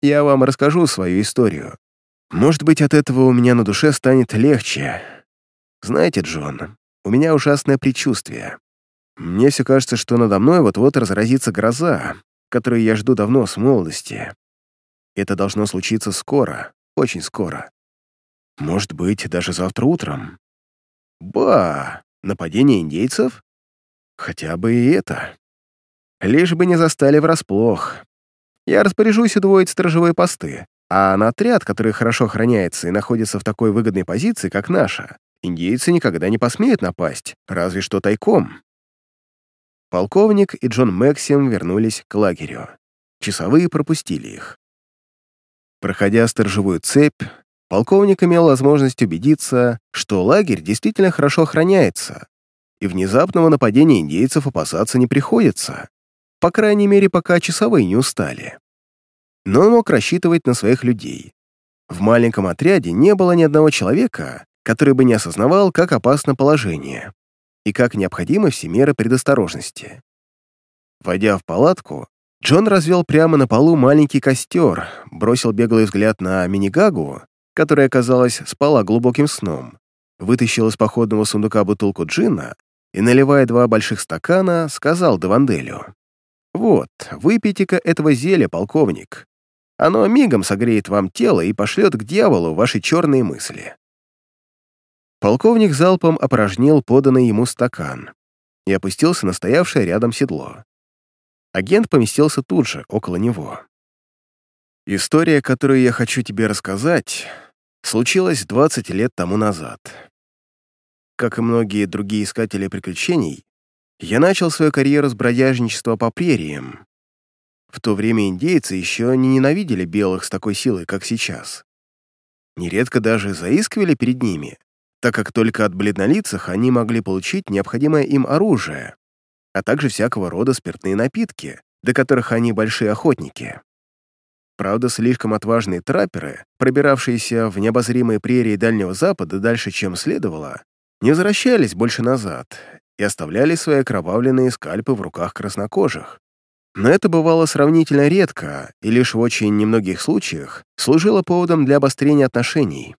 Я вам расскажу свою историю. Может быть, от этого у меня на душе станет легче. Знаете, Джон, у меня ужасное предчувствие. Мне все кажется, что надо мной вот-вот разразится гроза, которую я жду давно с молодости. Это должно случиться скоро, очень скоро. Может быть, даже завтра утром. Ба! Нападение индейцев? Хотя бы и это. Лишь бы не застали врасплох. Я распоряжусь удвоить сторожевые посты, а на отряд, который хорошо охраняется и находится в такой выгодной позиции, как наша, индейцы никогда не посмеют напасть, разве что тайком. Полковник и Джон Максим вернулись к лагерю. Часовые пропустили их. Проходя сторожевую цепь, полковник имел возможность убедиться, что лагерь действительно хорошо охраняется, и внезапного нападения индейцев опасаться не приходится, по крайней мере, пока часовые не устали. Но он мог рассчитывать на своих людей. В маленьком отряде не было ни одного человека, который бы не осознавал, как опасно положение и как необходимы все меры предосторожности. Войдя в палатку, Джон развел прямо на полу маленький костер, бросил беглый взгляд на Минигагу, которая, казалось, спала глубоким сном, вытащил из походного сундука бутылку джина и, наливая два больших стакана, сказал Даванделю. «Вот, выпейте-ка этого зелья, полковник. Оно мигом согреет вам тело и пошлет к дьяволу ваши черные мысли». Полковник залпом опорожнил поданный ему стакан и опустился на стоявшее рядом седло. Агент поместился тут же, около него. «История, которую я хочу тебе рассказать, случилась 20 лет тому назад. Как и многие другие искатели приключений, я начал свою карьеру с бродяжничества по прериям. В то время индейцы еще не ненавидели белых с такой силой, как сейчас. Нередко даже заискивали перед ними, так как только от бледнолицах они могли получить необходимое им оружие, а также всякого рода спиртные напитки, до которых они большие охотники. Правда, слишком отважные трапперы, пробиравшиеся в необозримые прерии Дальнего Запада дальше, чем следовало, не возвращались больше назад и оставляли свои окровавленные скальпы в руках краснокожих. Но это бывало сравнительно редко и лишь в очень немногих случаях служило поводом для обострения отношений.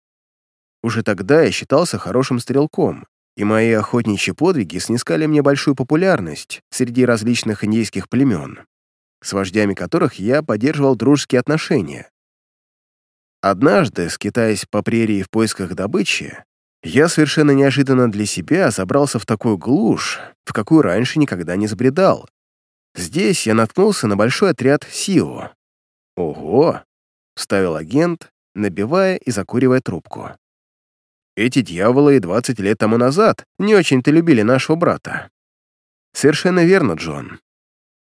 Уже тогда я считался хорошим стрелком, и мои охотничьи подвиги снискали мне большую популярность среди различных индейских племен, с вождями которых я поддерживал дружеские отношения. Однажды, скитаясь по прерии в поисках добычи, я совершенно неожиданно для себя забрался в такую глушь, в какую раньше никогда не забредал. Здесь я наткнулся на большой отряд Сио. «Ого!» — вставил агент, набивая и закуривая трубку. Эти дьяволы и 20 лет тому назад не очень-то любили нашего брата. Совершенно верно, Джон.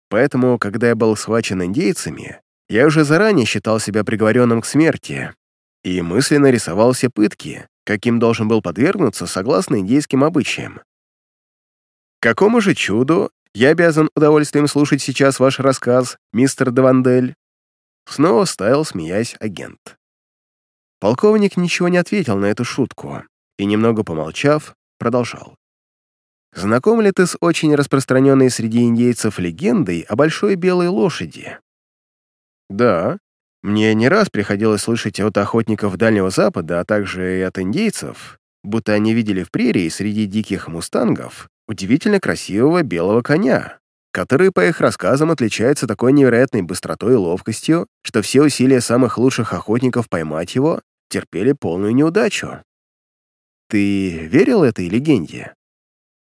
Поэтому, когда я был схвачен индейцами, я уже заранее считал себя приговоренным к смерти и мысленно рисовал все пытки, каким должен был подвергнуться согласно индейским обычаям. Какому же чуду я обязан удовольствием слушать сейчас ваш рассказ, мистер Давандель? Снова ставил, смеясь, агент. Полковник ничего не ответил на эту шутку и, немного помолчав, продолжал. «Знаком ли ты с очень распространенной среди индейцев легендой о большой белой лошади, Да, мне не раз приходилось слышать от охотников Дальнего Запада, а также и от индейцев, будто они видели в прерии среди диких мустангов удивительно красивого белого коня, который, по их рассказам, отличается такой невероятной быстротой и ловкостью, что все усилия самых лучших охотников поймать его терпели полную неудачу. Ты верил этой легенде?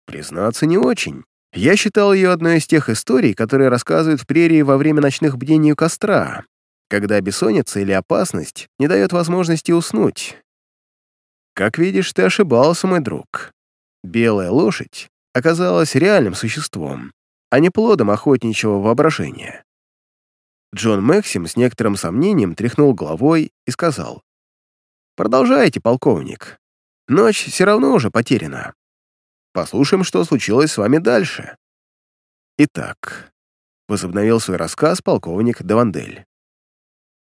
Признаться, не очень. Я считал ее одной из тех историй, которые рассказывают в прерии во время ночных бдений у костра, когда бессонница или опасность не дает возможности уснуть. Как видишь, ты ошибался, мой друг. Белая лошадь оказалась реальным существом, а не плодом охотничьего воображения. Джон Максим с некоторым сомнением тряхнул головой и сказал, «Продолжайте, полковник. Ночь все равно уже потеряна. Послушаем, что случилось с вами дальше». Итак, возобновил свой рассказ полковник Давандель.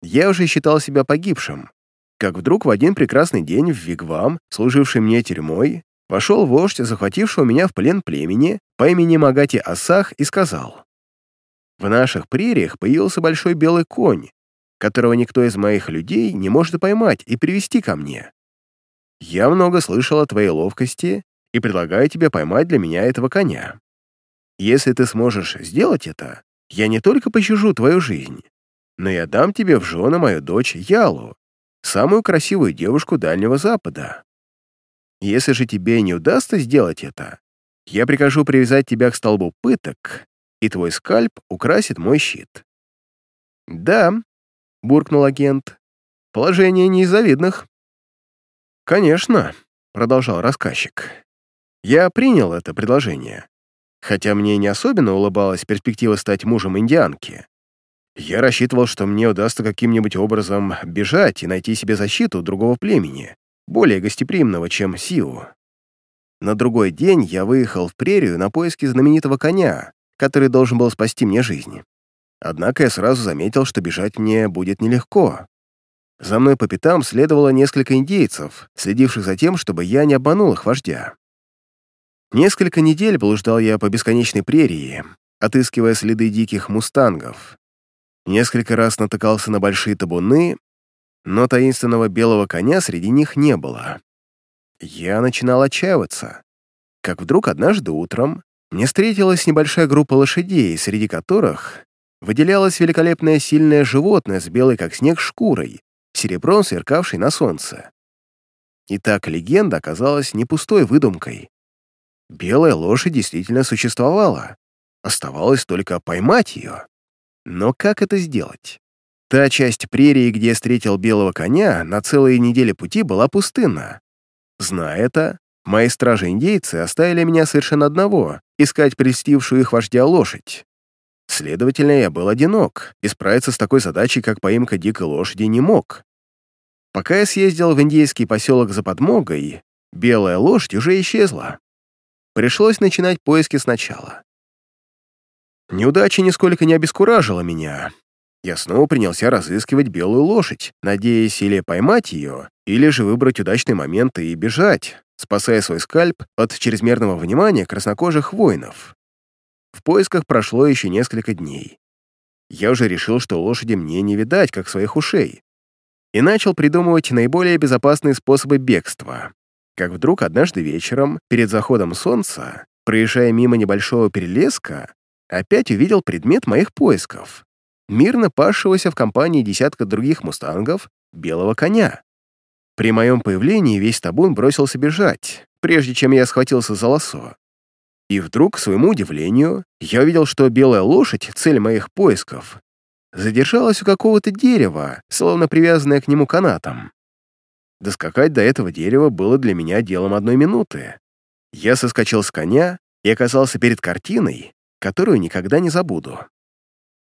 Я уже считал себя погибшим, как вдруг в один прекрасный день в Вигвам, служивший мне тюрьмой, вошел вождь, захватившего меня в плен племени по имени Магати Асах, и сказал, «В наших прериях появился большой белый конь, которого никто из моих людей не может поймать и привести ко мне. Я много слышал о твоей ловкости и предлагаю тебе поймать для меня этого коня. Если ты сможешь сделать это, я не только пощажу твою жизнь, но я дам тебе в жены мою дочь Ялу, самую красивую девушку Дальнего Запада. Если же тебе не удастся сделать это, я прикажу привязать тебя к столбу пыток, и твой скальп украсит мой щит». «Да», — буркнул агент, — «положение не из завидных». «Конечно», — продолжал рассказчик. «Я принял это предложение, хотя мне не особенно улыбалась перспектива стать мужем индианки. Я рассчитывал, что мне удастся каким-нибудь образом бежать и найти себе защиту другого племени, более гостеприимного, чем Сиу. На другой день я выехал в прерию на поиски знаменитого коня, который должен был спасти мне жизнь. Однако я сразу заметил, что бежать мне будет нелегко. За мной по пятам следовало несколько индейцев, следивших за тем, чтобы я не обманул их вождя. Несколько недель блуждал я по бесконечной прерии, отыскивая следы диких мустангов, Несколько раз натыкался на большие табуны, но таинственного белого коня среди них не было. Я начинал отчаиваться, как вдруг однажды утром мне встретилась небольшая группа лошадей, среди которых выделялось великолепное сильное животное с белой как снег шкурой, серебром сверкавшей на солнце. Итак, легенда оказалась не пустой выдумкой. Белая лошадь действительно существовала. Оставалось только поймать ее. Но как это сделать? Та часть прерии, где я встретил белого коня, на целые недели пути была пустынна. Зная это, мои стражи-индейцы оставили меня совершенно одного, искать прельстившую их вождя лошадь. Следовательно, я был одинок, и справиться с такой задачей, как поимка дикой лошади, не мог. Пока я съездил в индейский поселок за подмогой, белая лошадь уже исчезла. Пришлось начинать поиски сначала. Неудача нисколько не обескуражила меня. Я снова принялся разыскивать белую лошадь, надеясь или поймать ее, или же выбрать удачный момент и бежать, спасая свой скальп от чрезмерного внимания краснокожих воинов. В поисках прошло еще несколько дней. Я уже решил, что лошади мне не видать, как своих ушей, и начал придумывать наиболее безопасные способы бегства. Как вдруг однажды вечером, перед заходом солнца, проезжая мимо небольшого перелеска, опять увидел предмет моих поисков, мирно пасшегося в компании десятка других мустангов белого коня. При моем появлении весь табун бросился бежать, прежде чем я схватился за лосо. И вдруг, к своему удивлению, я увидел, что белая лошадь, цель моих поисков, задержалась у какого-то дерева, словно привязанная к нему канатом. Доскакать до этого дерева было для меня делом одной минуты. Я соскочил с коня и оказался перед картиной, которую никогда не забуду.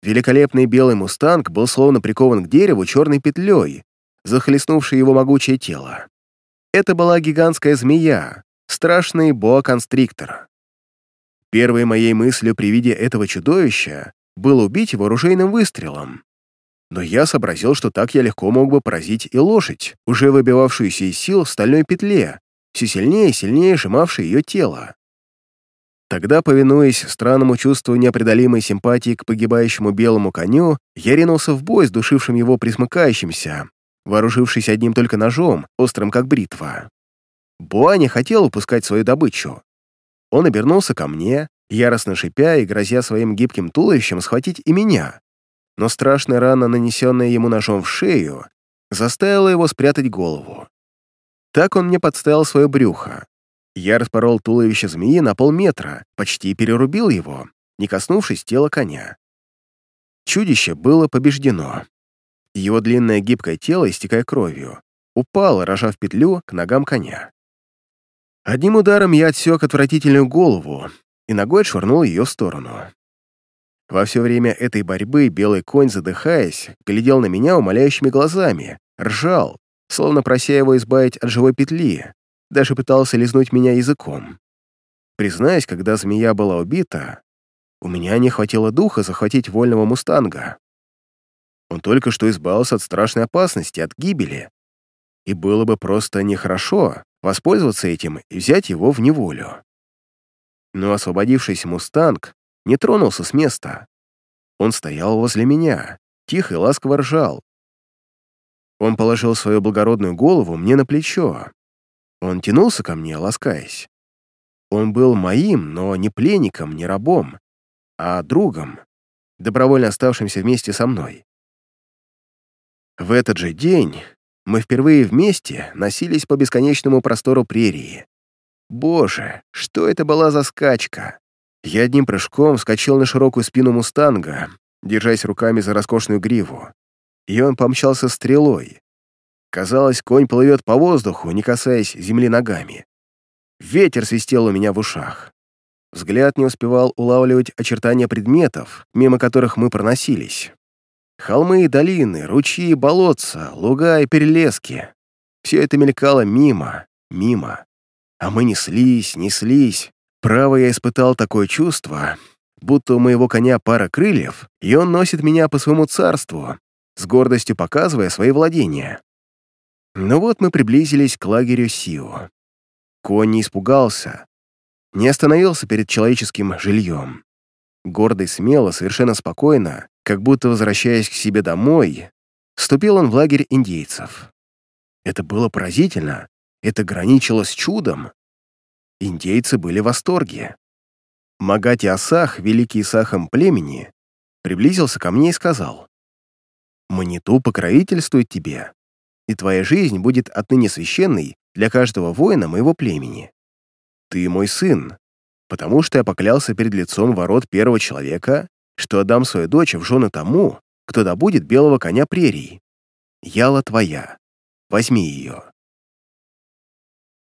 Великолепный белый мустанг был словно прикован к дереву черной петлей, захлестнувшей его могучее тело. Это была гигантская змея, страшный боа-констриктор. Первой моей мыслью при виде этого чудовища было убить его ружейным выстрелом. Но я сообразил, что так я легко мог бы поразить и лошадь, уже выбивавшуюся из сил в стальной петле, все сильнее и сильнее сжимавшей ее тело. Тогда, повинуясь странному чувству непреодолимой симпатии к погибающему белому коню, я ринулся в бой с душившим его присмыкающимся, вооружившись одним только ножом, острым как бритва. Буа не хотел упускать свою добычу. Он обернулся ко мне, яростно шипя и грозя своим гибким туловищем схватить и меня. Но страшная рана, нанесенная ему ножом в шею, заставила его спрятать голову. Так он мне подставил свое брюхо. Я распорол туловище змеи на полметра, почти перерубил его, не коснувшись тела коня. Чудище было побеждено. Его длинное гибкое тело, истекая кровью, упало, рожав петлю к ногам коня. Одним ударом я отсек отвратительную голову и ногой отшвырнул ее в сторону. Во все время этой борьбы белый конь, задыхаясь, глядел на меня умоляющими глазами, ржал, словно прося его избавить от живой петли, даже пытался лизнуть меня языком. Признаюсь, когда змея была убита, у меня не хватило духа захватить вольного мустанга. Он только что избавился от страшной опасности, от гибели. И было бы просто нехорошо воспользоваться этим и взять его в неволю. Но освободившийся мустанг не тронулся с места. Он стоял возле меня, тихо и ласково ржал. Он положил свою благородную голову мне на плечо. Он тянулся ко мне, ласкаясь. Он был моим, но не пленником, не рабом, а другом, добровольно оставшимся вместе со мной. В этот же день мы впервые вместе носились по бесконечному простору прерии. Боже, что это была за скачка! Я одним прыжком вскочил на широкую спину мустанга, держась руками за роскошную гриву, и он помчался стрелой. Казалось, конь плывет по воздуху, не касаясь земли ногами. Ветер свистел у меня в ушах. Взгляд не успевал улавливать очертания предметов, мимо которых мы проносились. Холмы и долины, ручьи и болотца, луга и перелески. Все это мелькало мимо, мимо. А мы неслись, неслись, Право, я испытал такое чувство, будто у моего коня пара крыльев, и он носит меня по своему царству, с гордостью показывая свои владения. Но вот мы приблизились к лагерю Сио. Конь не испугался, не остановился перед человеческим жильем. Гордо и смело, совершенно спокойно, как будто возвращаясь к себе домой, вступил он в лагерь индейцев. Это было поразительно, это граничило с чудом. Индейцы были в восторге. Магати Асах, великий Исахом племени, приблизился ко мне и сказал, «Маниту покровительствует тебе, и твоя жизнь будет отныне священной для каждого воина моего племени. Ты мой сын, потому что я поклялся перед лицом ворот первого человека, что отдам свою дочь в жены тому, кто добудет белого коня прерий. Яла твоя. Возьми ее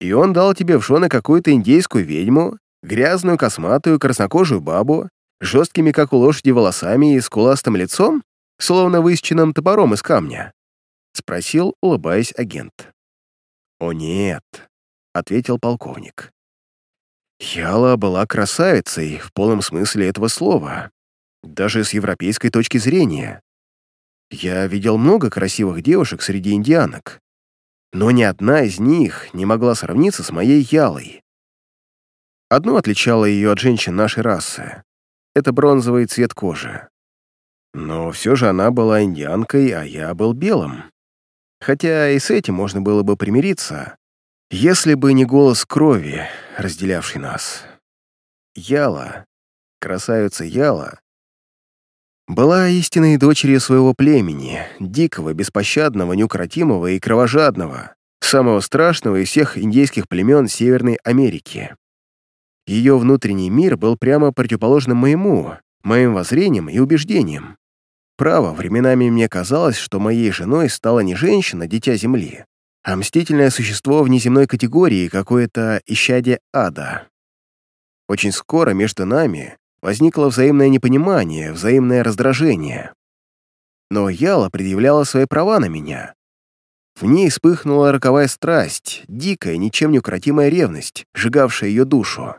и он дал тебе в жены какую-то индейскую ведьму, грязную, косматую, краснокожую бабу, жесткими, как у лошади, волосами и скуластым лицом, словно высеченным топором из камня?» — спросил, улыбаясь агент. «О нет», — ответил полковник. Яла была красавицей в полном смысле этого слова, даже с европейской точки зрения. Я видел много красивых девушек среди индианок, но ни одна из них не могла сравниться с моей Ялой. Одно отличало ее от женщин нашей расы — это бронзовый цвет кожи. Но все же она была индианкой, а я был белым. Хотя и с этим можно было бы примириться, если бы не голос крови, разделявший нас. Яла, красавица Яла, была истинной дочерью своего племени, дикого, беспощадного, неукротимого и кровожадного, самого страшного из всех индейских племен Северной Америки. Ее внутренний мир был прямо противоположным моему, моим воззрениям и убеждениям. Право, временами мне казалось, что моей женой стала не женщина, дитя Земли, а мстительное существо внеземной категории, какое-то исчадие ада. Очень скоро между нами возникло взаимное непонимание, взаимное раздражение. Но Яла предъявляла свои права на меня. В ней вспыхнула роковая страсть, дикая, ничем не укротимая ревность, сжигавшая ее душу.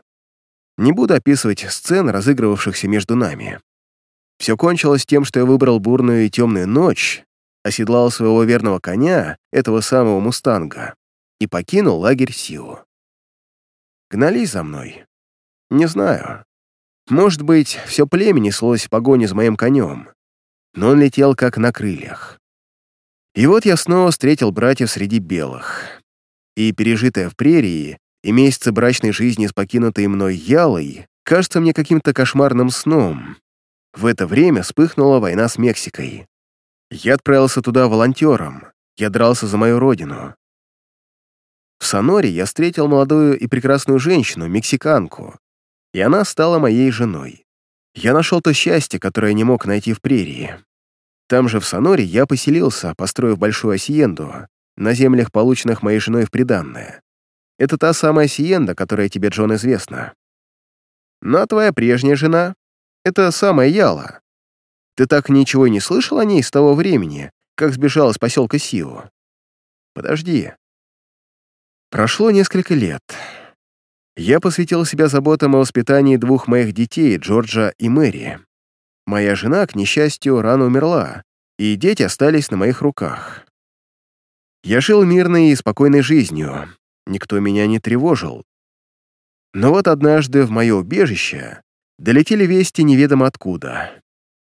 Не буду описывать сцен, разыгрывавшихся между нами. Все кончилось тем, что я выбрал бурную и темную ночь, оседлал своего верного коня, этого самого мустанга, и покинул лагерь Сиу. Гнались за мной, Не знаю. Может быть, все племя неслось в погоне за моим конем, но он летел как на крыльях. И вот я снова встретил братьев среди белых. И пережитое в прерии, и месяцы брачной жизни с покинутой мной Ялой, кажется мне каким-то кошмарным сном. В это время вспыхнула война с Мексикой. Я отправился туда волонтером, я дрался за мою родину. В Соноре я встретил молодую и прекрасную женщину, мексиканку, и она стала моей женой. Я нашел то счастье, которое не мог найти в прерии. Там же, в Соноре, я поселился, построив большую осиенду, на землях, полученных моей женой в приданное. Это та самая осиенда, которая тебе, Джон, известна. Ну а твоя прежняя жена — это самая Яла. Ты так ничего и не слышал о ней с того времени, как сбежал из поселка Сиу? Подожди. Прошло несколько лет. Я посвятил себя заботам о воспитании двух моих детей, Джорджа и Мэри. Моя жена, к несчастью, рано умерла, и дети остались на моих руках. Я жил мирной и спокойной жизнью, никто меня не тревожил. Но вот однажды в мое убежище долетели вести неведомо откуда.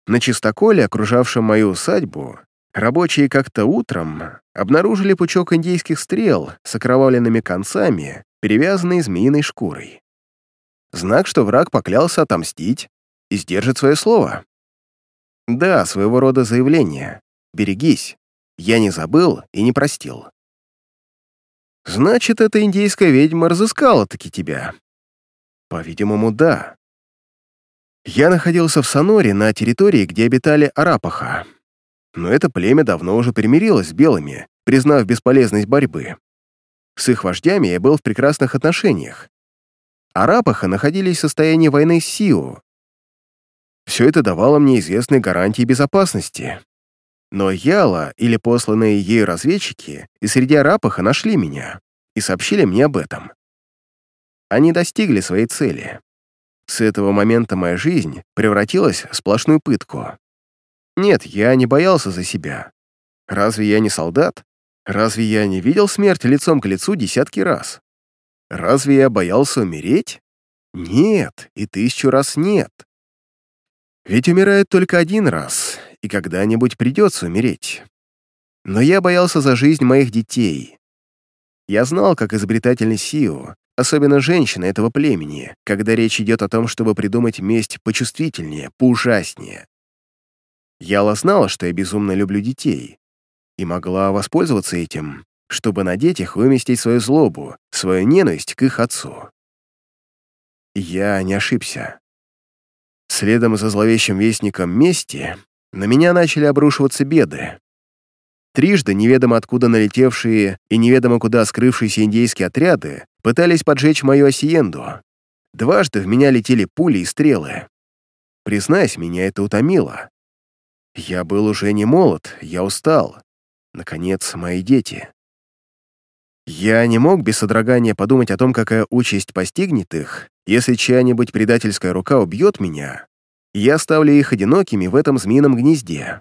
На чистоколе, окружавшем мою усадьбу, рабочие как-то утром обнаружили пучок индейских стрел с окровавленными концами, перевязанный змеиной шкурой. Знак, что враг поклялся отомстить и сдержит свое слово. Да, своего рода заявление. Берегись. Я не забыл и не простил. Значит, эта индейская ведьма разыскала-таки тебя. По-видимому, да. Я находился в Соноре на территории, где обитали Арапаха. Но это племя давно уже примирилось с белыми, признав бесполезность борьбы. С их вождями я был в прекрасных отношениях. Арапаха находились в состоянии войны с Сиу. Все это давало мне известные гарантии безопасности. Но Яла или посланные ею разведчики и среди Арапаха нашли меня и сообщили мне об этом. Они достигли своей цели. С этого момента моя жизнь превратилась в сплошную пытку. Нет, я не боялся за себя. Разве я не солдат? Разве я не видел смерть лицом к лицу десятки раз? Разве я боялся умереть? Нет, и тысячу раз нет. Ведь умирает только один раз, и когда-нибудь придется умереть. Но я боялся за жизнь моих детей. Я знал, как изобретательный Сио, особенно женщины этого племени, когда речь идет о том, чтобы придумать месть почувствительнее, поужаснее. Яла знала, что я безумно люблю детей, и могла воспользоваться этим, чтобы на детях выместить свою злобу, свою ненависть к их отцу. Я не ошибся. Следом за зловещим вестником мести на меня начали обрушиваться беды. Трижды неведомо откуда налетевшие и неведомо куда скрывшиеся индейские отряды пытались поджечь мою осиенду. Дважды в меня летели пули и стрелы. Признаюсь, меня это утомило. Я был уже не молод, я устал. Наконец, мои дети. Я не мог без содрогания подумать о том, какая участь постигнет их, если чья-нибудь предательская рука убьет меня, я оставлю их одинокими в этом змеином гнезде.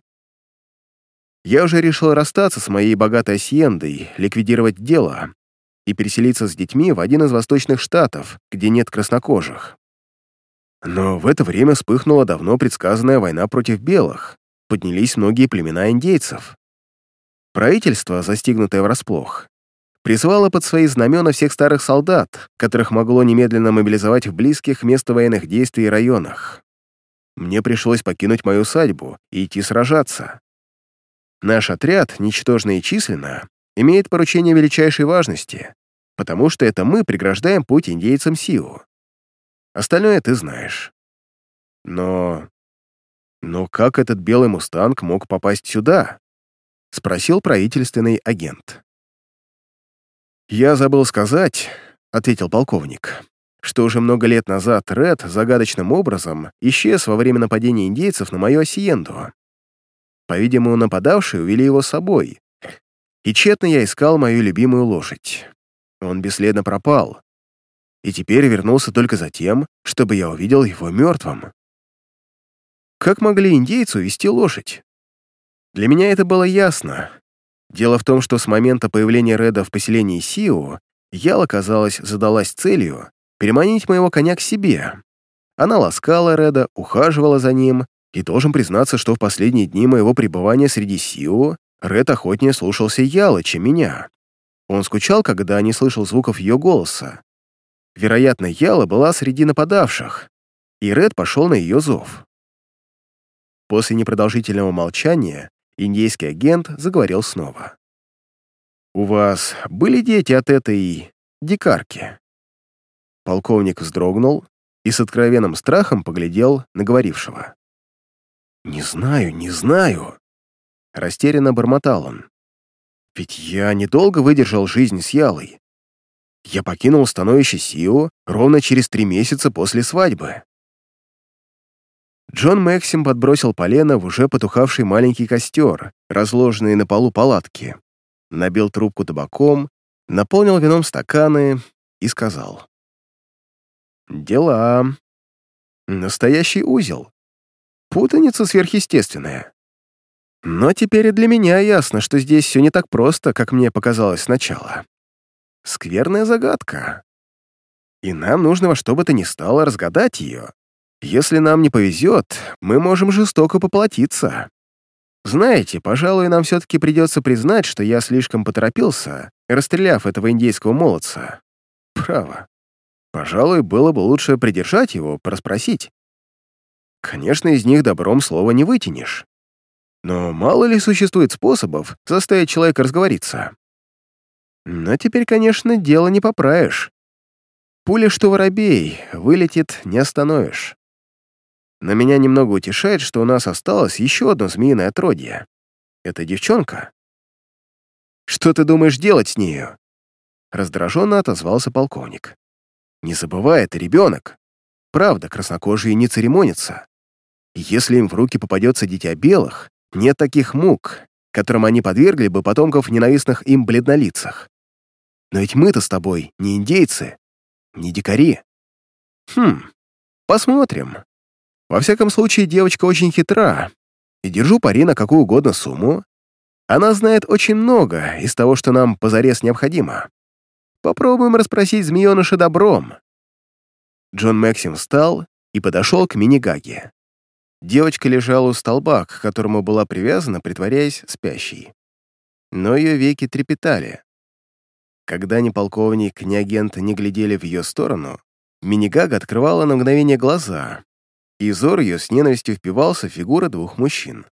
Я уже решил расстаться с моей богатой асьендой, ликвидировать дело и переселиться с детьми в один из восточных штатов, где нет краснокожих. Но в это время вспыхнула давно предсказанная война против белых, поднялись многие племена индейцев. Правительство, застигнутое врасплох, призвало под свои знамена всех старых солдат, которых могло немедленно мобилизовать в близких место военных действий районах мне пришлось покинуть мою усадьбу и идти сражаться. Наш отряд, ничтожно и численно, имеет поручение величайшей важности, потому что это мы преграждаем путь индейцам Сиу. Остальное ты знаешь. Но... Но как этот белый мустанг мог попасть сюда? Спросил правительственный агент. «Я забыл сказать», — ответил полковник, что уже много лет назад Ред загадочным образом исчез во время нападения индейцев на мою осиенду. По-видимому, нападавшие увели его с собой, и тщетно я искал мою любимую лошадь. Он бесследно пропал, и теперь вернулся только за тем, чтобы я увидел его мертвым. Как могли индейцы увести лошадь? Для меня это было ясно. Дело в том, что с момента появления Реда в поселении Сиу Яла, казалось, задалась целью переманить моего коня к себе. Она ласкала Реда, ухаживала за ним, и должен признаться, что в последние дни моего пребывания среди Сио Ред охотнее слушался Яла, чем меня. Он скучал, когда не слышал звуков ее голоса. Вероятно, Яла была среди нападавших, и Ред пошел на ее зов. После непродолжительного молчания индейский агент заговорил снова. «У вас были дети от этой дикарки?» Полковник вздрогнул и с откровенным страхом поглядел на говорившего. «Не знаю, не знаю», — растерянно бормотал он. «Ведь я недолго выдержал жизнь с Ялой. Я покинул становище Сио ровно через три месяца после свадьбы». Джон Максим подбросил полено в уже потухавший маленький костер, разложенный на полу палатки, набил трубку табаком, наполнил вином стаканы и сказал. «Дела. Настоящий узел. Путаница сверхъестественная. Но теперь и для меня ясно, что здесь все не так просто, как мне показалось сначала. Скверная загадка. И нам нужно во что бы то ни стало разгадать ее. Если нам не повезет, мы можем жестоко поплатиться. Знаете, пожалуй, нам все-таки придется признать, что я слишком поторопился, расстреляв этого индейского молодца. Право. Пожалуй, было бы лучше придержать его, проспросить. Конечно, из них добром слова не вытянешь. Но мало ли существует способов заставить человека разговориться. Но теперь, конечно, дело не поправишь. Пуля, что воробей, вылетит, не остановишь. Но меня немного утешает, что у нас осталось еще одно змеиное отродье. Это девчонка. Что ты думаешь делать с нею? Раздраженно отозвался полковник. Не забывай, это ребенок. Правда, краснокожие не церемонятся. Если им в руки попадется дитя белых, нет таких мук, которым они подвергли бы потомков ненавистных им бледнолицах. Но ведь мы-то с тобой не индейцы, не дикари. Хм, посмотрим. Во всяком случае, девочка очень хитра, и держу пари на какую угодно сумму. Она знает очень много из того, что нам позарез необходимо. Попробуем расспросить змееныша добром». Джон Максим встал и подошел к мини-гаге. Девочка лежала у столба, к которому была привязана, притворяясь спящей. Но ее веки трепетали. Когда ни полковник, ни агент не глядели в ее сторону, Минигага открывала на мгновение глаза, и взор ее с ненавистью впивался в фигуры двух мужчин.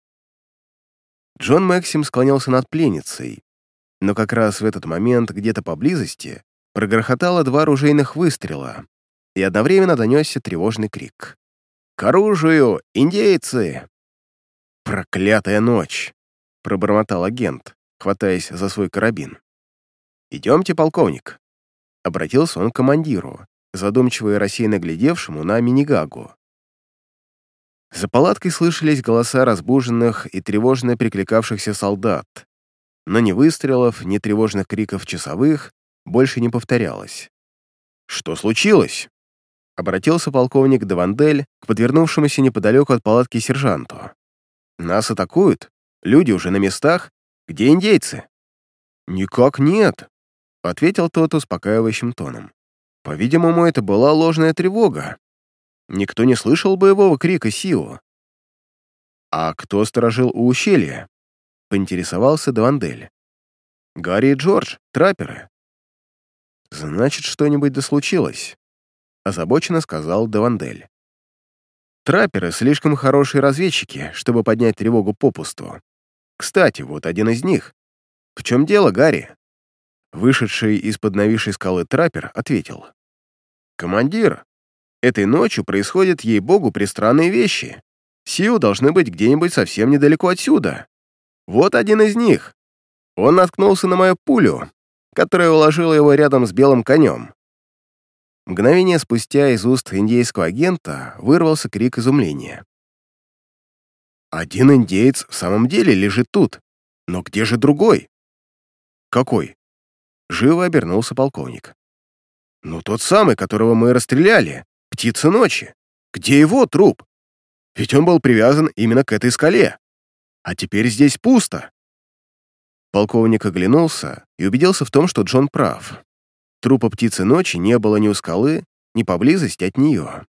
Джон Максим склонился над пленницей, но как раз в этот момент где-то поблизости прогрохотало два оружейных выстрела, и одновременно донесся тревожный крик. «К оружию! Индейцы!» «Проклятая ночь!» — пробормотал агент, хватаясь за свой карабин. «Идемте, полковник!» — обратился он к командиру, задумчиво и рассеянно глядевшему на Минигагу. За палаткой слышались голоса разбуженных и тревожно перекликавшихся солдат, но ни выстрелов, ни тревожных криков часовых больше не повторялось. «Что случилось?» — обратился полковник Давандель к подвернувшемуся неподалеку от палатки сержанту. «Нас атакуют? Люди уже на местах? Где индейцы?» «Никак нет», — ответил тот успокаивающим тоном. «По-видимому, это была ложная тревога. Никто не слышал боевого крика Сио. А кто сторожил у ущелья? — поинтересовался Давандель. «Гарри и Джордж, трапперы». «Значит, что-нибудь да случилось», — озабоченно сказал Давандель. «Трапперы слишком хорошие разведчики, чтобы поднять тревогу попусту. Кстати, вот один из них. В чем дело, Гарри?» Вышедший из-под нависшей скалы траппер ответил. «Командир, этой ночью происходят, ей-богу, пристранные вещи. Сиу должны быть где-нибудь совсем недалеко отсюда. Вот один из них. Он наткнулся на мою пулю, которая уложила его рядом с белым конем. Мгновение спустя из уст индейского агента вырвался крик изумления. «Один индейец в самом деле лежит тут. Но где же другой?» «Какой?» Живо обернулся полковник. «Ну, тот самый, которого мы расстреляли. Птица ночи. Где его труп? Ведь он был привязан именно к этой скале а теперь здесь пусто». Полковник оглянулся и убедился в том, что Джон прав. Трупа птицы ночи не было ни у скалы, ни поблизости от нее.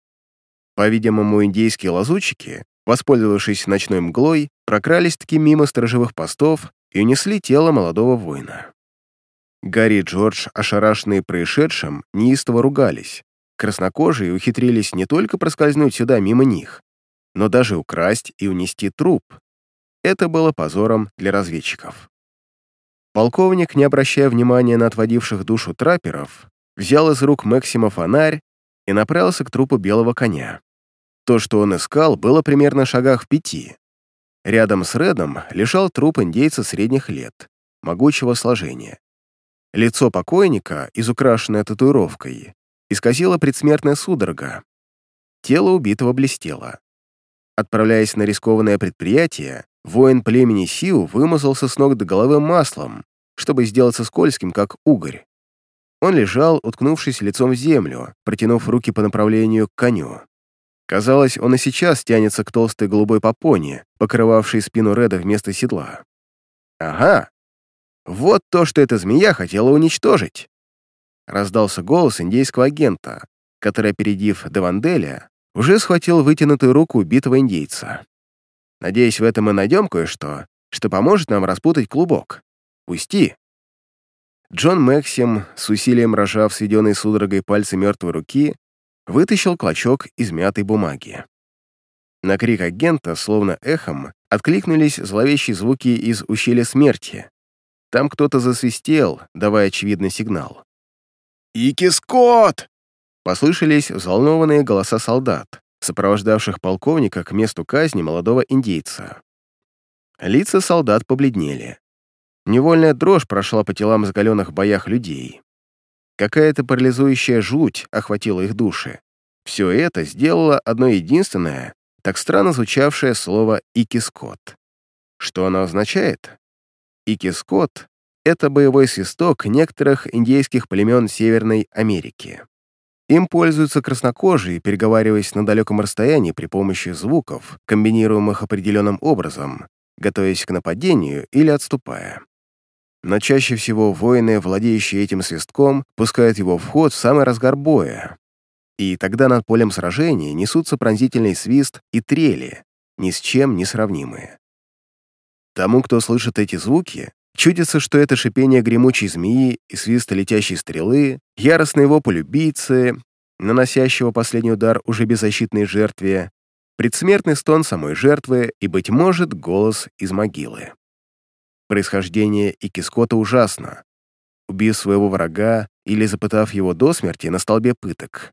По-видимому, индейские лазутчики, воспользовавшись ночной мглой, прокрались-таки мимо сторожевых постов и унесли тело молодого воина. Гарри и Джордж, ошарашенные происшедшим, неистово ругались. Краснокожие ухитрились не только проскользнуть сюда мимо них, но даже украсть и унести труп. Это было позором для разведчиков. Полковник, не обращая внимания на отводивших душу трапперов, взял из рук Максима фонарь и направился к трупу белого коня. То, что он искал, было примерно в шагах в пяти. Рядом с Редом лежал труп индейца средних лет, могучего сложения. Лицо покойника, изукрашенное татуировкой, исказило предсмертная судорога. Тело убитого блестело. Отправляясь на рискованное предприятие, воин племени Сиу вымазался с ног до головы маслом, чтобы сделаться скользким, как угорь. Он лежал, уткнувшись лицом в землю, протянув руки по направлению к коню. Казалось, он и сейчас тянется к толстой голубой попоне, покрывавшей спину Реда вместо седла. «Ага! Вот то, что эта змея хотела уничтожить!» Раздался голос индейского агента, который, опередив Деванделя, уже схватил вытянутую руку убитого индейца. «Надеюсь, в этом мы найдем кое-что, что поможет нам распутать клубок. Пусти!» Джон Максим, с усилием рожав сведенной судорогой пальцы мертвой руки, вытащил клочок измятой бумаги. На крик агента, словно эхом, откликнулись зловещие звуки из ущелья смерти. Там кто-то засвистел, давая очевидный сигнал. «Ики Скотт!» Послышались взволнованные голоса солдат, сопровождавших полковника к месту казни молодого индейца. Лица солдат побледнели. Невольная дрожь прошла по телам закаленных боях людей. Какая-то парализующая жуть охватила их души. Все это сделало одно единственное, так странно звучавшее слово «икискот». Что оно означает? Икискот — это боевой свисток некоторых индейских племен Северной Америки. Им пользуются краснокожие, переговариваясь на далеком расстоянии при помощи звуков, комбинируемых определенным образом, готовясь к нападению или отступая но чаще всего воины, владеющие этим свистком, пускают его в ход в самый разгар боя. И тогда над полем сражения несутся пронзительный свист и трели, ни с чем не сравнимые. Тому, кто слышит эти звуки, чудится, что это шипение гремучей змеи и свист летящей стрелы, яростный вопль убийцы, наносящего последний удар уже беззащитной жертве, предсмертный стон самой жертвы и, быть может, голос из могилы. Происхождение Икискота ужасно. Убив своего врага или запытав его до смерти на столбе пыток.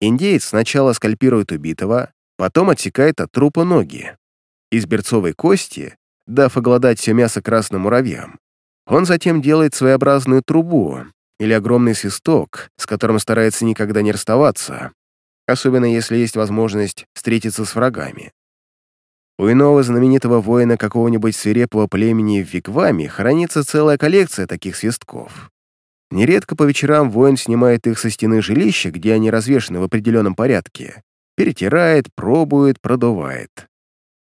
Индеец сначала скальпирует убитого, потом отсекает от трупа ноги. Из берцовой кости, дав оголодать все мясо красным муравьям, он затем делает своеобразную трубу или огромный свисток, с которым старается никогда не расставаться, особенно если есть возможность встретиться с врагами. У иного знаменитого воина какого-нибудь свирепого племени в Викваме хранится целая коллекция таких свистков. Нередко по вечерам воин снимает их со стены жилища, где они развешаны в определенном порядке, перетирает, пробует, продувает.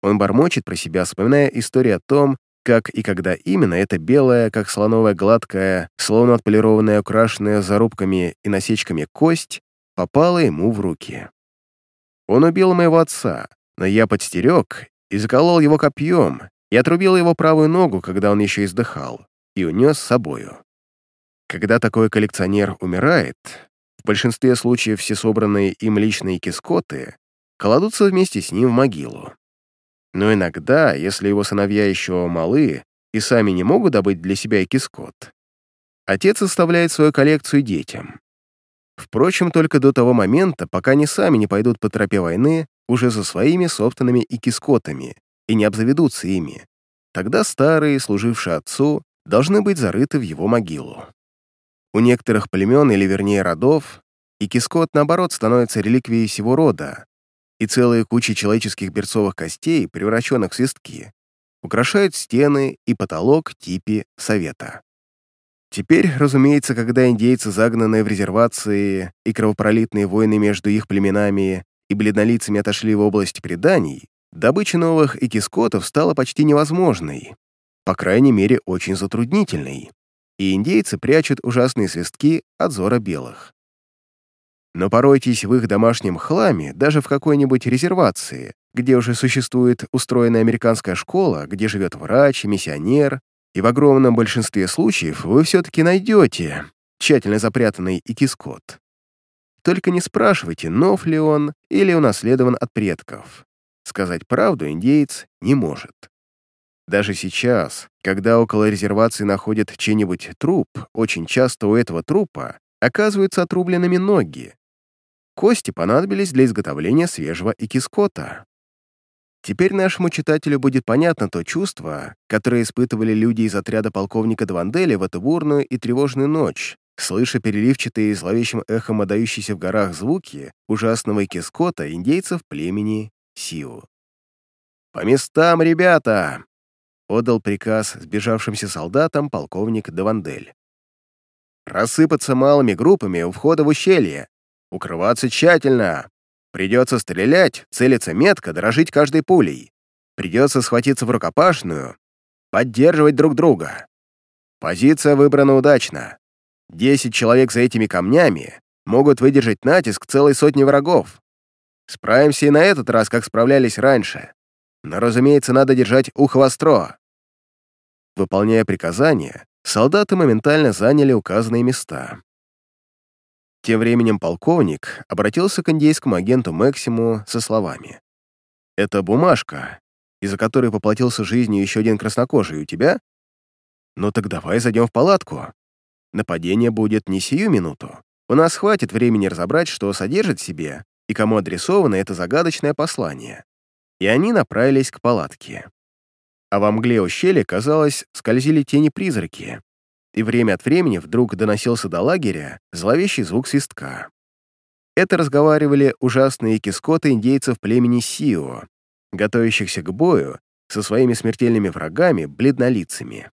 Он бормочет про себя, вспоминая историю о том, как и когда именно эта белая, как слоновая гладкая, словно отполированная, украшенная зарубками и насечками кость, попала ему в руки. Он убил моего отца, но я подстерег и заколол его копьем, и отрубил его правую ногу, когда он еще издыхал, и унес с собою. Когда такой коллекционер умирает, в большинстве случаев все собранные им личные кискоты кладутся вместе с ним в могилу. Но иногда, если его сыновья еще малы и сами не могут добыть для себя кискот, отец оставляет свою коллекцию детям. Впрочем, только до того момента, пока они сами не пойдут по тропе войны уже за своими собственными икискотами и не обзаведутся ими. Тогда старые, служившие отцу, должны быть зарыты в его могилу. У некоторых племен, или вернее родов, икискот, наоборот, становится реликвией всего рода, и целые кучи человеческих берцовых костей, превращенных в свистки, украшают стены и потолок типи совета. Теперь, разумеется, когда индейцы, загнанные в резервации, и кровопролитные войны между их племенами и бледнолицами отошли в область преданий, добыча новых экискотов стала почти невозможной, по крайней мере, очень затруднительной, и индейцы прячут ужасные свистки от зора белых. Но поройтесь в их домашнем хламе даже в какой-нибудь резервации, где уже существует устроенная американская школа, где живет врач, миссионер, и в огромном большинстве случаев вы все-таки найдете тщательно запрятанный икискот. Только не спрашивайте, нов ли он или унаследован от предков. Сказать правду индеец не может. Даже сейчас, когда около резервации находят чей-нибудь труп, очень часто у этого трупа оказываются отрубленными ноги. Кости понадобились для изготовления свежего икискота. Теперь нашему читателю будет понятно то чувство, которое испытывали люди из отряда полковника Дванделя в эту бурную и тревожную ночь, слыша переливчатые и зловещим эхом отдающиеся в горах звуки ужасного икискота индейцев племени Сиу. «По местам, ребята!» — отдал приказ сбежавшимся солдатам полковник Давандель. «Рассыпаться малыми группами у входа в ущелье. Укрываться тщательно. Придется стрелять, целиться метко, дрожить каждой пулей. Придется схватиться в рукопашную, поддерживать друг друга. Позиция выбрана удачно. Десять человек за этими камнями могут выдержать натиск целой сотни врагов. Справимся и на этот раз, как справлялись раньше. Но, разумеется, надо держать ухо востро. Выполняя приказания, солдаты моментально заняли указанные места. Тем временем полковник обратился к индейскому агенту Максиму со словами. «Это бумажка, из-за которой поплатился жизнью еще один краснокожий у тебя? Ну так давай зайдем в палатку. Нападение будет не сию минуту. У нас хватит времени разобрать, что содержит в себе и кому адресовано это загадочное послание. И они направились к палатке. А во мгле ущелья, казалось, скользили тени-призраки, и время от времени вдруг доносился до лагеря зловещий звук свистка. Это разговаривали ужасные кискоты индейцев племени Сио, готовящихся к бою со своими смертельными врагами, бледнолицами.